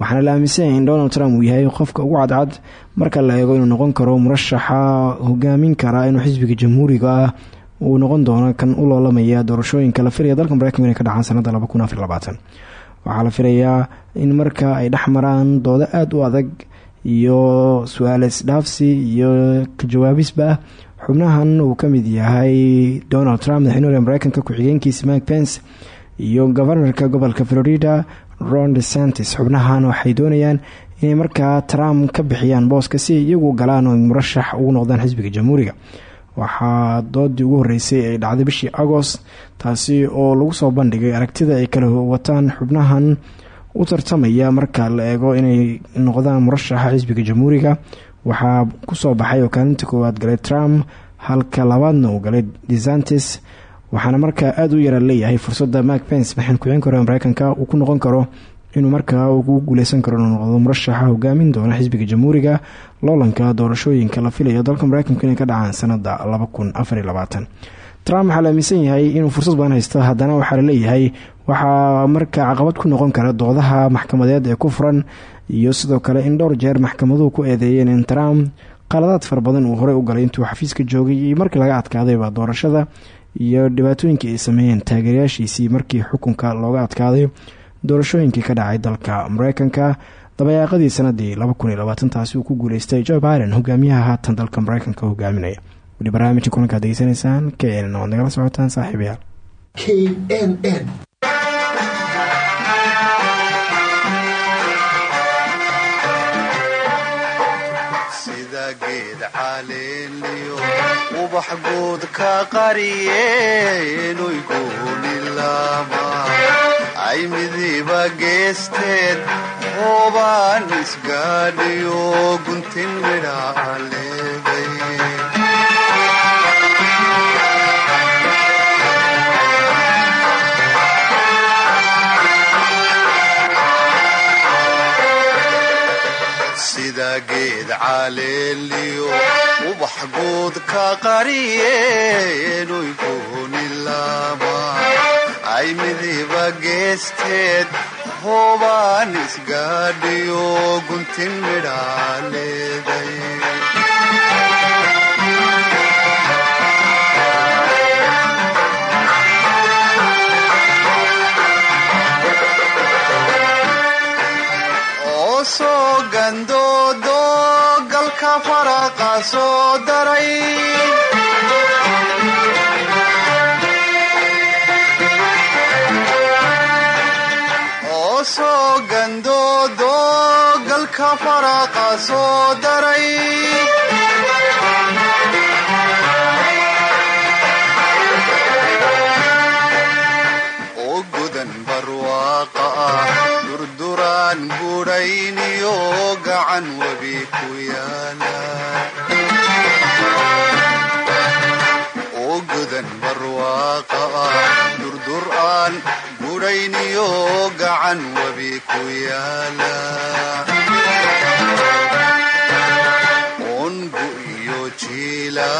waxaana la aaminsanyay in donald trump uu yahay qofka ugu cadcad. Marka la eego inuu noqon karo murashaxa hogaamin kara inuu xisbiga jamhuuriga ah uu noqon doono kan u loolamaya doorashooyinka la filaya dalka mareykanka ka dhacaan sanada waxaa la filayaa in marka ay dhex maraan doodo aada u adag iyo su'aal isdhaafsi iyo kajawaabisba xubnahan uu ka mid yahay donald trump madaxweyne mareykanka ku-xigeenkiisa mike pence iyo govarnarka gobolka florida ron desantis. Xubnahan waxay doonayaan inay markaa trump ka bixiyaan booska si iyagu galaan oo murashax ugu noqdaan xisbiga jamhuuriga waxaa doodii ugu horeysay ay dhacday bishii agost taasi oo lagu soo bandhigay aragtida ay kala wataan xubnahan u tartamaya marka la eego inay noqdaan murashaxa xisbiga jamhuuriga. Waxaa ku soo baxay oo kaalinta koowaad galay trump halka labaadna uu galay desantis waxaana markaa aada u yara leeyahay fursadda mak pence maxan ku-xeen karo mareykanka uu ku noqon karo inuu markaa ugu guuleysan karo inuu noqdo murashaxa hogaamin doona xisbiga jamhuuriga loolanka doorashooyinka la filayo. Dalka mareykanka inay ka dhacaan sanada trump waxaa la aaminsan yahay inuu fursad badan haysto. Haddana waxaa la leeyahay waxaa markaa caqabad ku noqon kara doodaha maxkamadeed ee ku furan iyo sidoo kale in dhowr jeer maxkamaduhu ku eedeeyeen in trump qaladaad fara badan uu horey u galay intuu xafiiska joogay iyo markii laga adkaadayba doorashada iyo dhibaatooyinkii ay sameeyeen taageerayaashiisii markii xukunka looga adkaaday doorashooyinkii ka dhacay dalka mareykanka dabayaaqadii sanadii taasi uu ku guuleystay joe biden hogaamiyaha haatan dalka mareykanka hogaaminaya. Weli barnaamijka kulankaad degeysanaysaan k n nagala socotaan saaxiibayaal. K n n. Sida geed caleeliyo ubax guud ka qariyeenuy goonilama ay midiba geesteed hoobaan isgaadhiyo guntin midhaa leeday sida geed caleeliyo ubax guud ka qariyeenuy geesteed hoobaan isgaadhiyo guntin midhaa leeday oo gandoodo galka faraqa soo daray faraqa soo daray oo godan barwaaqa ah durduraan budhayniyo gacan webi ku yaalla oo godan barwaaqa ah durduraan budhayniyo gacan webi ku yaalla ongu iyo jiila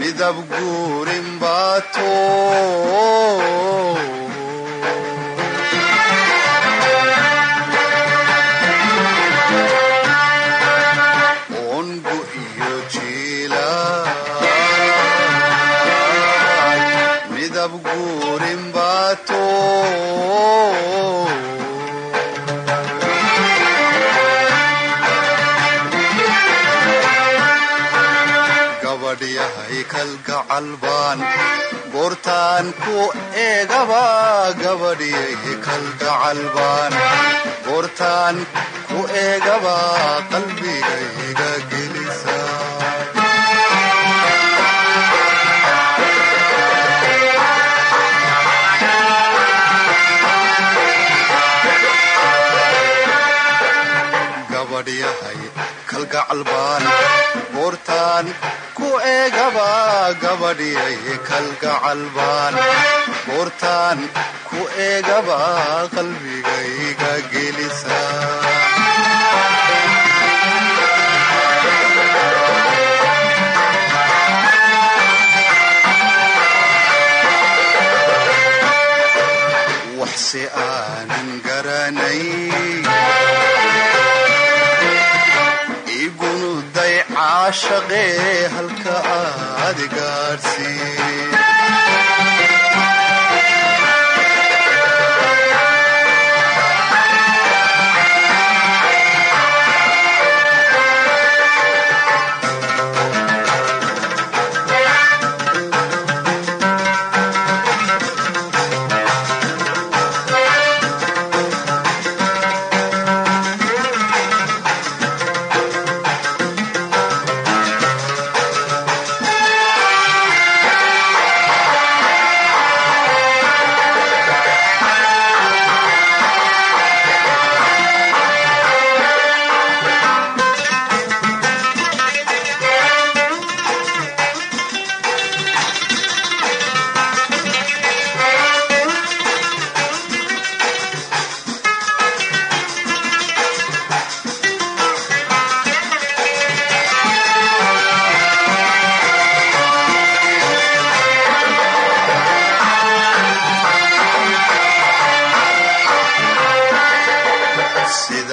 midab guurin baato kalgacal baan goortaan ku eegaba gabadhyay kalgacal baan goortaan ku eegaba qalbigayga gelisa gabadhyahay kalgacal baan buurtaan ku eegaba gabadhyay kalgacal baan buurtaan ku eegaba qalbigayga gelisa waxse aanan garanay caashaqee halka aad gaadhsiin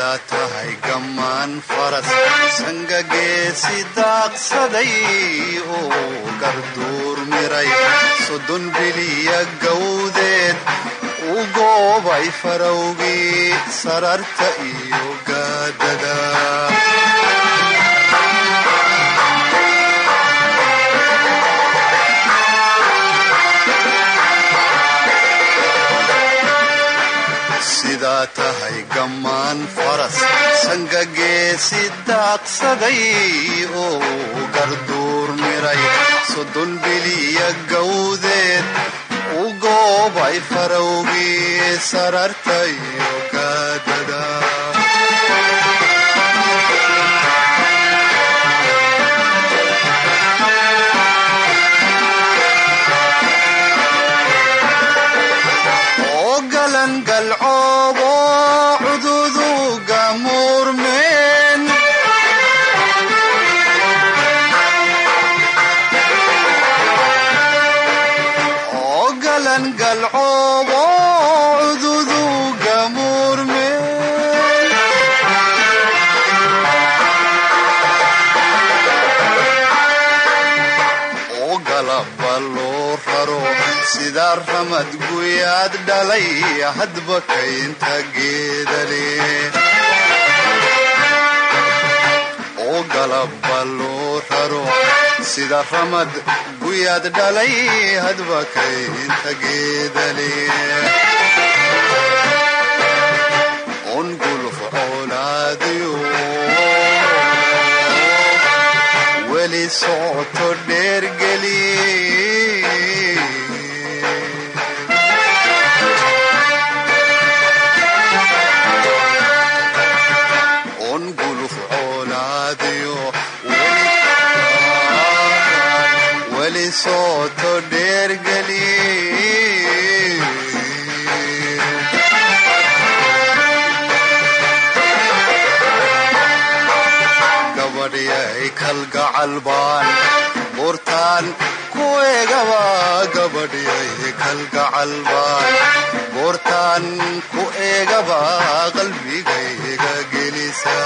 sidaa tahay gammaan faras sangageesi daaqsaday oo garduur miray soddon biliya gawdeed u goobay farowgii sararta iyo gaadada sidaa tahay gammaan faras sangageesi daaqsaday oo garduur miray soddon biliya gawdeed u goobay farowgii sararta iyo guyaad dhalay hadba kaynta geedale oo galaba loo raro sida ramad guyaad dhalay hadba kaynta geedale on guluf coolaadiyo weli socoto dheergeli socoto dheergeli gabadhyay kalgacal baan buurtaan ku eegaba gabadhyay kalgacal baan buurtaan ku eegaba qalbigayga gelisa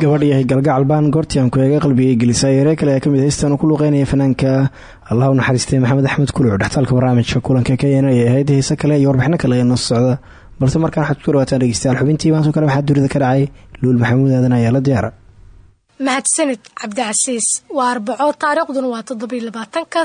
gabadh yahay galgacal baan goortii aan ku eega qalbigay gelisay. Eree kale ee ka mid heystan uu ku luuqeynaya fanaanka allah u naxariistay maxamed axmed kuluc dhextaalka barnaamijka kulanka keyana ay ahayd heese kale iyo warbixino kale ee socda. Balse markaan waxaad ku dhawaataan dhegeystayaal xubintii maanto kale waxaa dunida ka dhacay luul maxamuud aadan ayaa la diyaara. Mahadsanid cabdicasiis waa arbaco taariikhduna waa toddobiyo labaatanka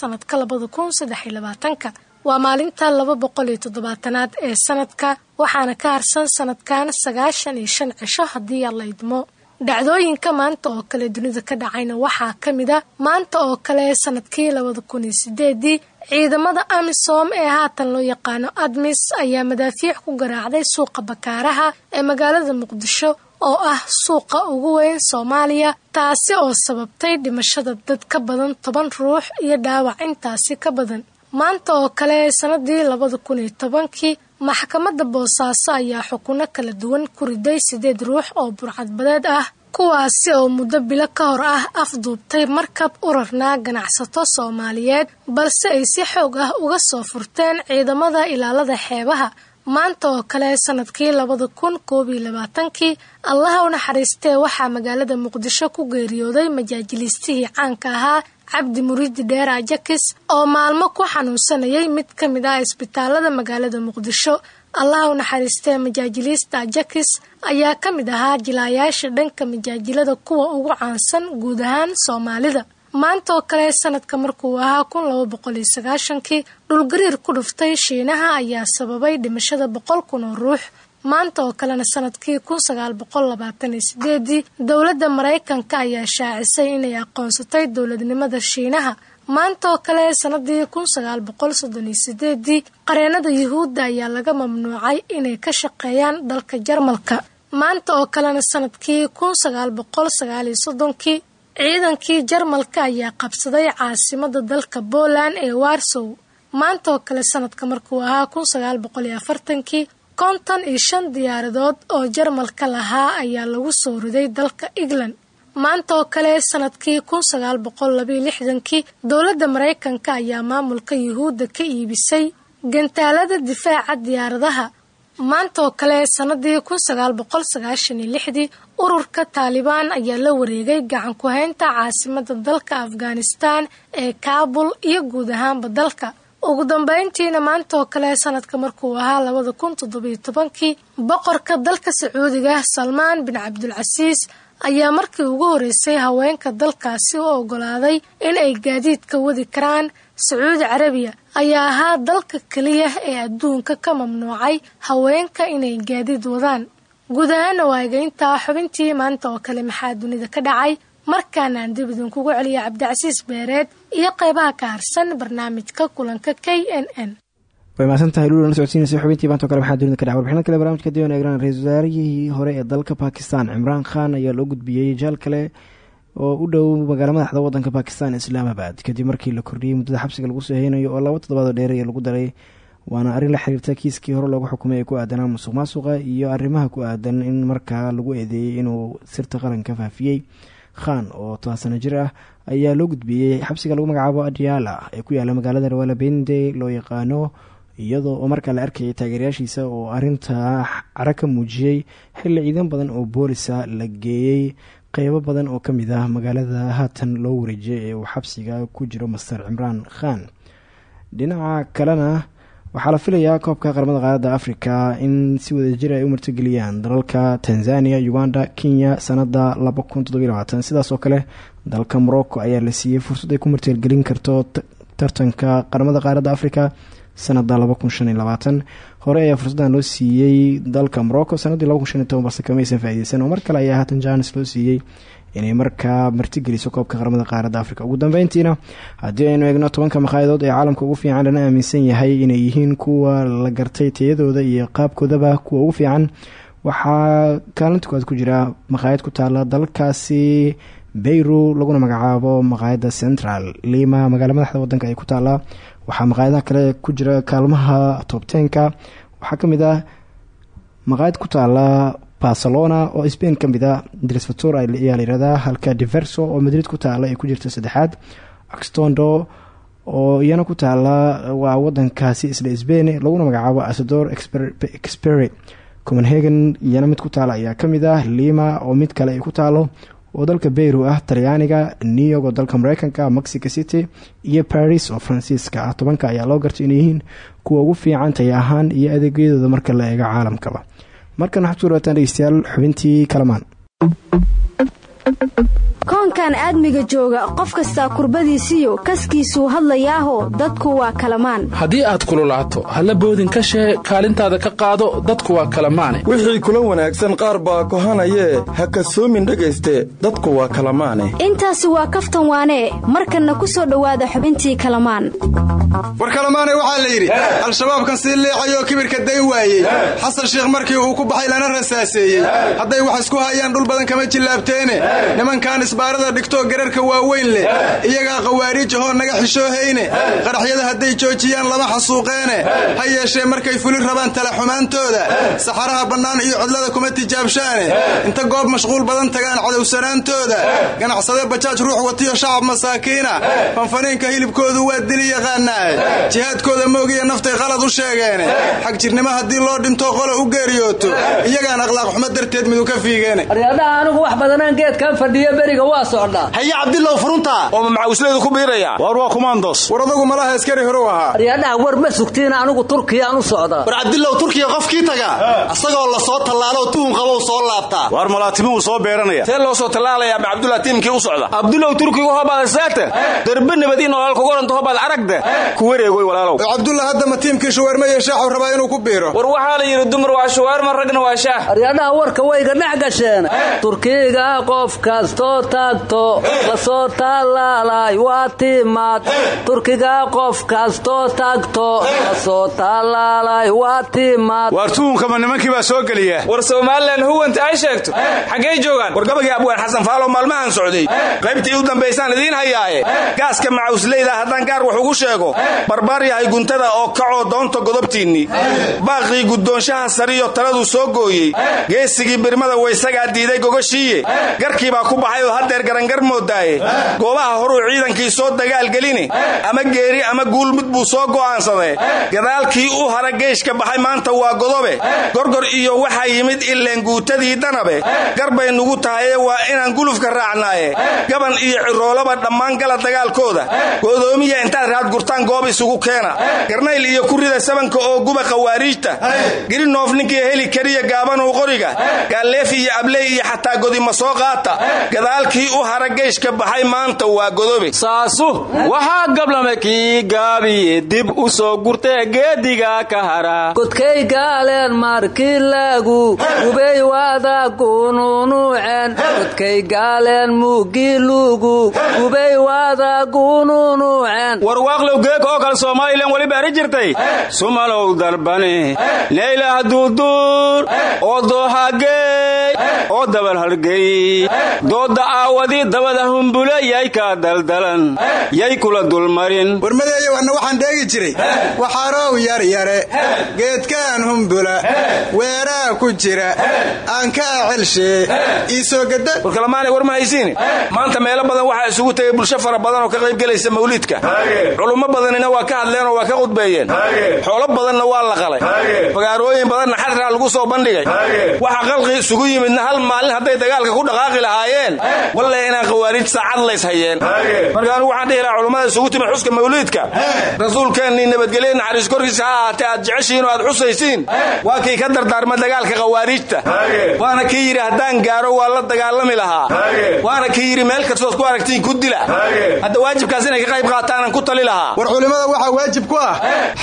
sanadka labada kun saddexiyo labaatanka waa maalinta laba boqol iyo toddobaatanaad ee sanadka waxaana ka harsan sanadkan sagaashan iyo shan cisho haddii alla idmo. Dhacdooyinka maanta oo kale dunida ka dhacayna waxaa ka mid a maanta oo kale sannadkii labada kun iyo sideedii ciidamada amisom ee haatan loo yaqaano admis ayaa madaafiic ku garaacday suuqa bakaaraha ee magaalada muqdisho oo ah suuqa ugu weyn soomaaliya taasi oo sababtay dhimashada dad ka badan toban ruux iyo dhaawac intaasi ka badan maanta oo kale sanadii labada kun tobankii maxkamadda boosaaso ayaa xukuno kala duwan ku riday sideed ruux oo burcadbadeed ah kuwaasi oo muddo bilo ka hor ah afduubtay markab urarnaa ganacsato soomaaliyeed balse ay si xoog ah uga soo furteen ciidamada ilaalada xeebaha. Maanta oo kale sannadkii labada kun koob iyo labaatankii allaha u waxaa magaalada muqdisho ku geeriyooday majaajiliistihii caanka ahaa cabdi muriidi dheer ajakis oo maalmo ku xanuunsanayay mid ka mid ah isbitaalada magaalada muqdisho. Allaha u naxariistee majaajiliista ajakis ayaa ka mid ahaa jilaayaasha dhanka majaajilada kuwa ugu caansan guud ahaan soomaalida. Maanta oo kale sanadka markuu ahaa kun laba boqol iyo sagaashankii dhulgariir ku dhuftay shiinaha ayaa sababay dhimashada boqol kun oo ruux maanta oo kalena sannadkii kun sagaal boqol labaatan iyo sideedii dowladda maraykanka ayaa shaacisay inay aqoonsatay dowladnimada shiinaha. Maanta oo kale sanadii kun sagaal boqol soddon iyo sideedii qareenada yuhuudda ayaa laga mamnuucay inay ka shaqeeyaan dalka jarmalka. Maanta oo kalena sannadkii kun sagaal boqol sagaal iyo soddonkii ciidankii jarmalka ayaa qabsaday caasimada dalka poland ee warsow maanta oo kale sanadka markuu ahaa kun sagaal boqol iyo afartankii konton iyo shan diyaaradood oo jarmalka lahaa ayaa lagu soo riday dalka england. Maanta oo kale sannadkii kun sagaal boqol labaiyo lixdankii dowladda maraykanka ayaa maamulka yuhuudda ka iibisay gantaalada difaaca diyaaradaha. Maanta oo kale sanadii kun sagaal boqol sagaashan iyo lixdii ururka taalibaan ayaa la wareegay gacan ku haynta caasimada dalka afghanistan ee kaabul iyo guud ahaanba dalka ugu dambeyntiina maanta oo kale sanadka markuu ahaa labada kun toddobiyo tobankii boqorka dalka sacuudiga salmaan bin cabdulcasiis ayaa markii ugu horeysay haweenka dalkaasi u ogolaaday in ay gaadiidka wadi karaan. Sacuudi carabiya ayaa ahaa dalka keliya ee adduunka ka mamnuucay haweenka inay gaadiid wadaan. Guud ahaana waageyntaa xubintii maanta oo kale maxaa dunida ka dhacay markaanaan dib idinkugu celiya cabdicasiis beereed iyo qeybaha ka harsan barnaamijka kulanka k n n. Way mahadsan tahay socodsiinaysa xubintii maanta o kale maxaa dunida ka dhacay kale barnamijka diwan eegran ra'isul hore ee dalka bakistan cimraan khan ayaa loo gudbiyey jaal kale oo u dhow magaala madaxda wadanka bakistan islaamabad kadib markii la kordhiyey muddada xabsiga lagu soo heynayo oo laba toddobaad oo dheeraya lagu daray waana arrin la xiriirta kiiskii hore loogu xukumay ee ku aadanaa musuq maasuqa iyo arrimaha ku aadan in markaa lagu eedeeyey inuu sirta qaranka faafiyey khan oo toban sano jir ah ayaa loo gudbiyey xabsiga lagu magacaabo adiala ee ku yaalla magaalada rawala loo yaqaano iyadoo oo markaa la arkayay taageerayaashiisa oo arintaa cara ka muujiyey xilli ciidan badan oo boolisa la geeyey. Qeybo badan oo ka mid ah magaalada haatan loo wareejiyay ee uu xabsiga ku jiro master cimraan khan. Dhinaca kalena waxaa la filayaa koobka qaramada qaaradda africa in si wadajir ay u martigeliyaan dalalka tanzania uganda kenya sanada sidaas oo kale dalka morocco ayaa la siiyey fursad ay ku martigelin karto tartanka qaramada qaaradda africa sanada hore ayaa fursadan loo siiyey dalka morocco sanadii balse kamaysan faideysan oo mar kale ayaa haatan janes loo siiyey inay markaa martigeliso koobka qaramada qaaradda africa ugu dambeyntiina haddii aynu eegno tobanka makhayadood ee caalamka ugu fiican lana aaminsan yahay inay yihiin kuwa la gartay tayadooda iyo qaabkoodaba kuwa ugu fiican waxaa kaalinta ku jira makhaayad ku taala dalkaasi beyru laguna magacaabo maqaayada central. Lima magaala madaxda wadanka ay ku taalaa waxaa maqaayadaha kale ku jira kaalmaha tobtenka waxaa ka mid ah maqaayad ku taala barcelona oo spain ka mid a dresvator ayaa layirahdaa halka diverso oo madrid ku taala ay ku jirta saddexaad. Axtondo oo iyana ku taala waa wadankaasi isla spain laguna magacaabo asador experi copenhagen. Iyana mid ku taala ayaa ka mid ah lima oo mid kale ay ku taalo. Oo dalka beyru ah talyaaniga new york oo dalka mareykanka mexico city iyo paris oo faransiiska ah. Tobanka ayaa loo gartay inay yihiin kuwa ugu fiican taya ahaan iyo adeegyadooda marka la eego caalamkaba markan waxaad ku dhawaataan xubintii kalamaan koonkan aadmiga jooga qof kastaa kurbadiisiyo kaskiisuu hadlayaaho dadku waa kalamaan. Haddii aad kululaato halla boodin ka shee kaalintaada ka qaado dadku waa kalamaane. Wixii kula wanaagsan qaar baa kohanayee ha kasoomin dhegayste dadku waa kalamaane. Intaasi waa kaftan waanee markanna ku soo dhowaada xubintii kalamaan. War kalamaane waxaa la yidhi al-shabaabkan sii leecayoo kibirka dayn waayey. Xasan sheikh markii uu ku baxay lana rasaaseeyey hadday wax isku hayaan dhul badan kama jillaabteene. Nimankan isbaarada dhigtoo gararka waaweyn leh iyagaa khawaariij ahoo naga xishoohayne. Qaraxyada hadday joojiyaan lama xasuuqeene. Ha yeeshee markay fuli rabaan tala xumaantooda. Saxaraha bannaan iyo cidlada kuma tijaabshaane. Inta goob mashquul badan tagaan cadowsanaantooda ganacsade bajaaj ruux watiyo shacab masaakiina. Fanfaniinka hilibkoodu waa dili yaqaanaaye jihaadkooda moogiya naftay qalad u sheegeene. Xag jirnimo haddii loo dhinto qole u geeriyooto. Iyagaan akhlaaq xumo darteed midu ka fiigeene waa socdaa haye cabdilow furuntaa oo macawisleedu ku biiraya. Waar waa kumaandoos war adagu malaha askari horow ahaa. Aryadaha war ma sugtiin anigu turkiyaan u socdaa war cabdilow turkiya qofkii taga. Asagoo la soo tallaalo tuhun qabow soo laabtaa waar malaatimuhu soo beeranaya? See loo soo tallaalayaa ma cabdullah tiimkii u socda? Abdulow turkigu hobaada saata darbe nabadin olaalkugoranto hobaad aragda ku wareegoy walaalow. Cabdullah hadda ma tiimkii shuweerma iyo shaaxu rabaa inuu ku biiro. War waxaa la yidhi dumar waa shuweerma ragna waa shaah. Aryadaha warka wayga dhex gasheen turkiga qof kastoo tagto la soo tallaalay waa timaad turkiga qof kastoo tagto la soo tallaalay waa timaad waar tuhunkama nimankii baa soo geliya war somalilan huwanta ay sheegto xaggay joogaan. War gabagii abwaan xasan faalo maalmahan socday. Qaybtii u dambaysaan idiin hayaaye. Gaaska macawsleyda haddaan gaar wax ugu sheego. Barbaar yahay guntada oo kacoo doonta godobtiinnii baaqii guddoonshaha sariyo taladu soo gooyey. Geesigii birmada waysagaa diiday gogashiiye. Garkii baa ku baxay haddeer garangar moodaaye goobaha horuu ciidankii soo dagaalgeline. Ama geeri ama guul mid buu soo go'aansadee gadaalkii u hara geeshka baxay maanta waa godobe. Gorgor iyo waxaa yimid ileen guutadii danabe. Garbay nugu tahaye waa inaan gulufka raacnaaye. Gaban iyo ciroolaba dhammaan gala dagaalkooda. Godoomiya intaad raad gurtaan goob isugu keena. Garnayl iyo kurida sabanka oo guba khawaariijta girinoof ninkii heli kariya gaabanow qoriga. Gaalleef iyo abley iyo xataa godima soo qaata gadaalkii u hara geeshka baxay maanta waa godobe. Saasu waxaa gablama kii gaabiye dib u soo gurtee geediga ka hara. Godkay gaaleen markii lagu gubay waada gununuuceen godkay gaaleen muugii lugu gubay waada gununuuceen warwaaqlow geeg oo kale somalilan weli baari jirtay. Sumalow darbane leylah duuduur oo doohageey oo dabal hargey dooda aawadii dabada humbule yay kaa daldalan yay kula dulmarin. Warmadeeya wana waxaan dheegi jiray. Waxarow yaryare geedkaan humbula weeraa ku jira aan ka acelshe iisoo gada warkalamaanay war ma haysiin maanta meelo badan waxaa isugu tegay bulsho fara badan oo ka qayb gelaysa mawliidka. Culummo badanina waa ka hadleen oo waa ka qudbeeyeen xoolo badanna waa la qalay. Fagaarooyin badanna xadraa lagu soo bandhigay. Waxa qalqi isugu yimidna hal maalin hadday dagaalka ku dhaqaaqi lahaayeen walle inaan khawaariij saacad lays hayeen. Marka anigu waxaan dhihi lahaa culummada isugu timid xuska mawliidka. Rasuulkeennii nabadgelye naxariis korkiisa ha ahaatee aad jeceshihiin oo aad xusaysiin. Waa kii ka dardaarma dagaalka khawaariijta waana kii yidhi haddaan gaaro waa la dagaalami lahaa. Waana kii yidhi meel kastood ku aragtiin ku dila. Hadda waajibkaas inay ka qayb qaataanaan ku tali lahaa. War culimmada waxaa waajib ku ah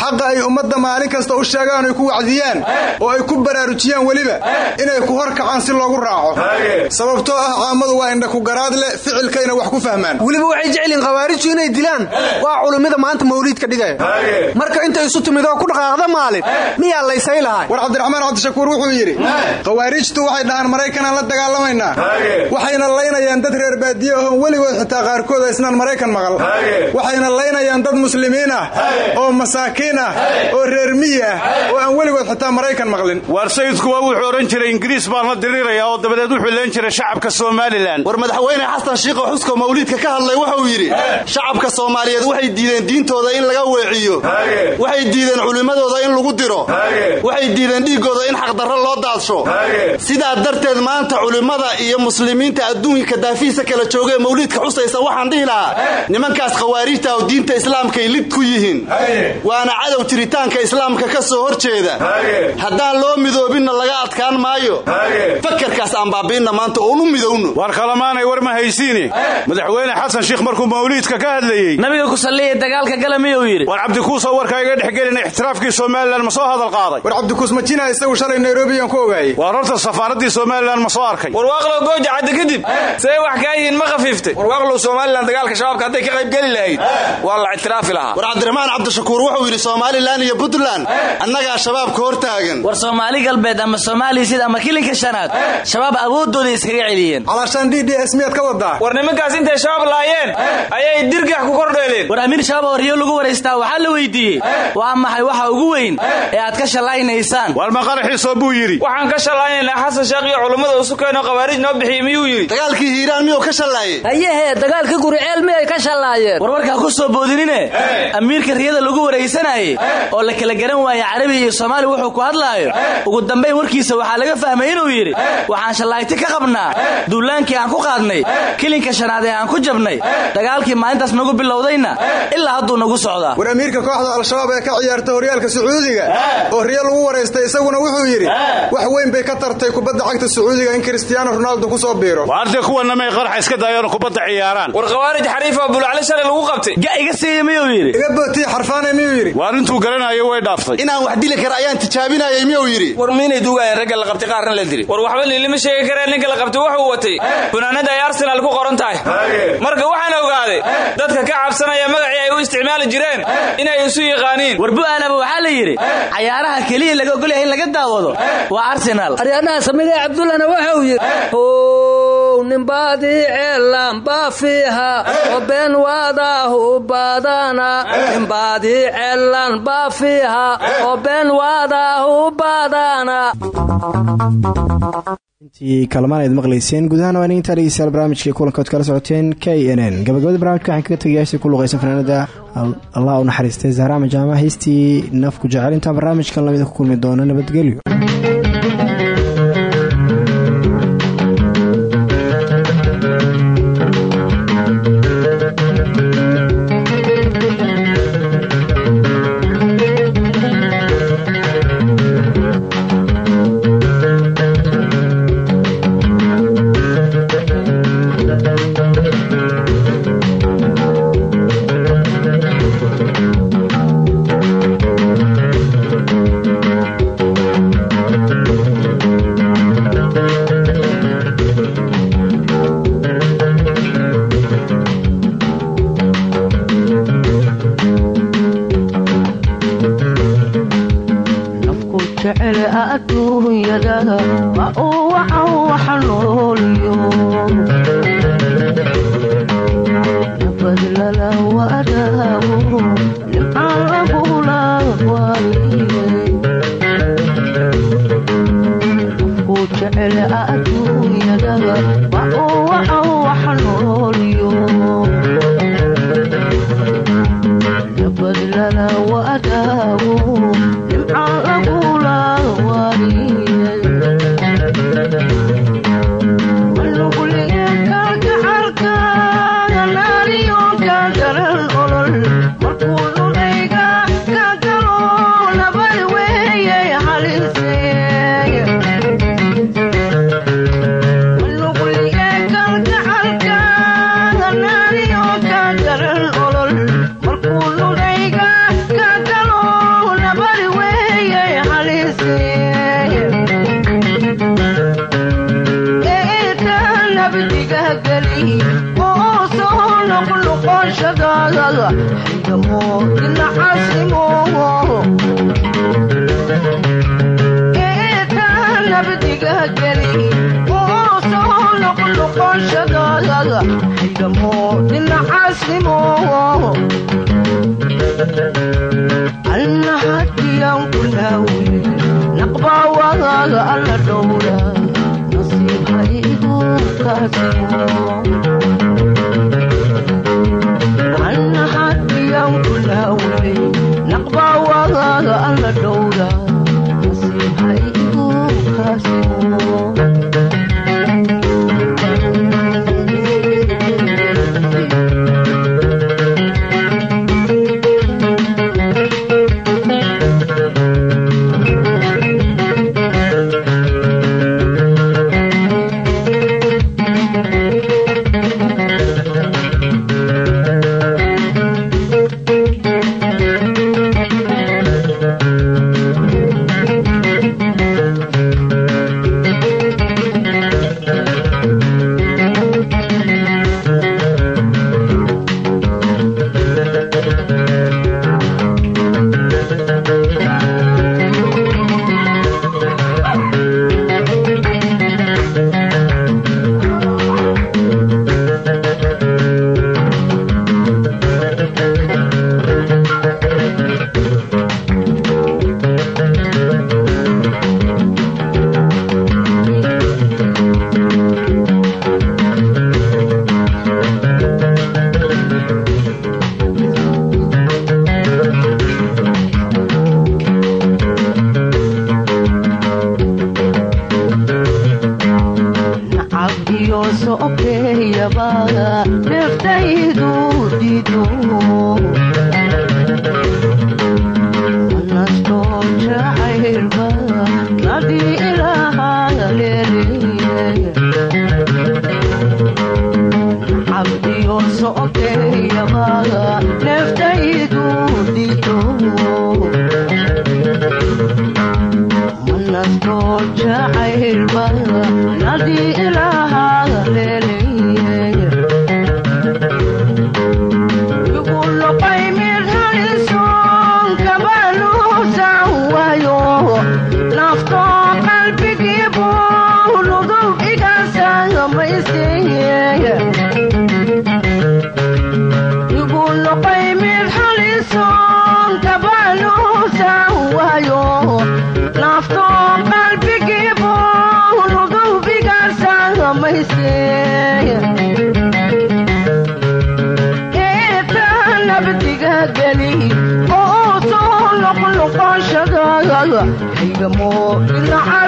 xaqa ay ummadda maalin kasta u sheegaan ay ku wacdiyaan oo ay ku baraarujiyaan weliba inay ku hor kacaan si loogu raaco. Sababtoo ah caamadu waa indha ku garaad leh ficilkayna wax ku fahmaan. Weliba waxay jeceliin khawaariju inay dilaan. Waa culummada maanta mawliidka dhigaya marka intay isu timid oo ku dhaqaaqda maalin miyaa laysay lahay war cabdiraxmaan cabdishakuur wuxuu yidhi khawaariijtu waxay dhahaan maraykanaan la dagaalamaynaa. Waxayna laynayaan dad reer baadiye oon weligood xitaa qaarkood isnaan maraykan maqal. Waxayna laynayaan dad muslimiin ah oo masaakiin ah oo reer miyi ah oo aan weligood xitaa maraykan maqlin. Waar sayidku waa wuxuu odhan jiray ingiriis baan la diriraya oo dabadeed wuxuu leen jiray shacabka somalilan madaxweyne xasan shiikho xuska mawliidka ka hadlay wuxuu yidhi shacabka soomaaliyeed waxay diideen diintooda in laga weeciyo. Waxay diideen culimmadooda in lagu diro. Waxay diideen dhiiggooda in xaqdarro loo daadsho sidaa darteed maanta culimmada iyo muslimiinta adduunka daafihiisa kala joogee mawliidka xusaysa waxaan dhihi lahaa nimankaas khawaariijta oo diinta islaamkay lid ku yihiin. Waana cadow jiritaanka islaamka ka soo hor jeeda haddaan loo midoobinna laga adkaan maayo fakarka dagaalkaas aan baabi'inna maanta oon u midowno war kalamaanay war ma haysiine madaxweyne xasan shiikh markuu mawliidka ka hadlayey nabiga ku salliya dagaalka gala miyuu yidhi? War cabdikuusoo warkaa iga dhexgelina ixtiraafkii somalilan ma soo hadal qaaday. War cabdikuus majina isagu shalay nairobiyaan ku ogaayey war horta safaaraddii somalilan ma soo arkay. Warwaaqlow gooja cadda kadib see wax kaa yihiin ma khafiiftay warwaaqlow somalilan dagaalka shabaabka hadday ka qayb geli lahayd. Waa la ictiraafi lahaa. War cabdiraxmaan cabdishakuur wuxuu yidhi somalilan iyo puntland annagaa shabaabka hor taagan. War soomaali galbeed ama soomaaliya sid ama kilinka shanaad shabaab awoodooda iskaga celiyeen calaashaan d d s miyaad ka wadaa war nimankaas intay shabaab laayeen ayay dirgax ku kordheeleen war amiir shabaab oo riyo lagu waraystaa waxaa la weydiiyey waa maxay waxa ugu weyn ee aad ka shallaynaysaan war ma qaraxiisoo buu yidhi. Waxaan ka shallaynaynaa xasan sheekh iyo culummada isu keenoo khawaarij noo bixiyey miyuu yidhi. Dagaalkii hiiraan miyuu ka shallaayey hayahee dagaalkii guriceel miyay ka shallaayeen war warkaa ku soo boodinine amiirka riyada lagu waraysanayey oo la kala garan waaya carabi iyo soomaali wuxuu ku hadlaayo. Ugu dambayn warkiisa waxaa laga fahmay inuu yidhi waxaan shallayti ka qabnaa duulaankii aan ku qaadnay kilinka shanaad ee aan ku jabnay. Dagaalkii maalintaas nagu bilowdayna. Ilaa hadduu nagu socdaa war amiirka kooxda al-shabaab ee ka ciyaarta horyaalka sacuudiga oo riyo lagu waraystay isaguna wuxuu yidhi wax weyn bay ka tartay kubadda cagta sacuudiga in kristiyaano ronaldo ku soo biiro. Waarde kuwana may qaraxa iska daayaan kubadda ciyaaraan. War khawaarij xariifa bulcali shalay lagu qabtay. Ga iga siiya miyuu yidhi? Iga bootiya xarfaane miyuu yidhi? Waar intuu garanayo way dhaaftay. Inaan wax dili kara ayaan tijaabinayay miyuu yidhi? War miinay duugaayeen ragga la qabtay qaarna la dili war waxba liilima sheegi kareen ninka la qabtay wuxuu watay funaanada ay arsenaal ku qoran tahay. Marka waxaan ogaaday dadka ka cabsanaya magacii ay u isticmaali jireen inay isu yaqaaniin. War bu'aalaba waxaa la yidhi cayaaraha keliya laga ogolyahay in laga daawado waa arsenaal aryaanaha samigay cabdullana waxau yidhi how ninbaadii ceelaan baafiiha oo been waadaahu baadana ninbaadii ceelaan baafiiha oo been waadaahu baadana intii kalamaan ayd maqlayseen gudahaan waa intaa dhegeystayaal barnaamijkai kulankood kala socoteen k n n. Gabagabada barnamijka waxaan kaga tegayaa si ku luqaysan fanaanada allah u naxariistay zahraama jaamac heystii nafku jecel intaan barnaamijkan lamida ku kulmi doono nabadgelyo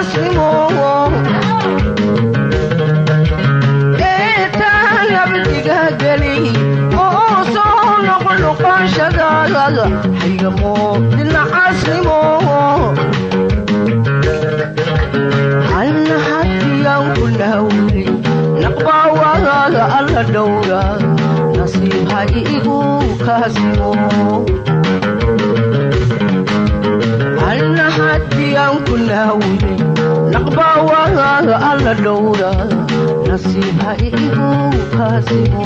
dhinacaasnimo eetaan naqbaawagaaga alla dhowra nasiib ha igu kaasimo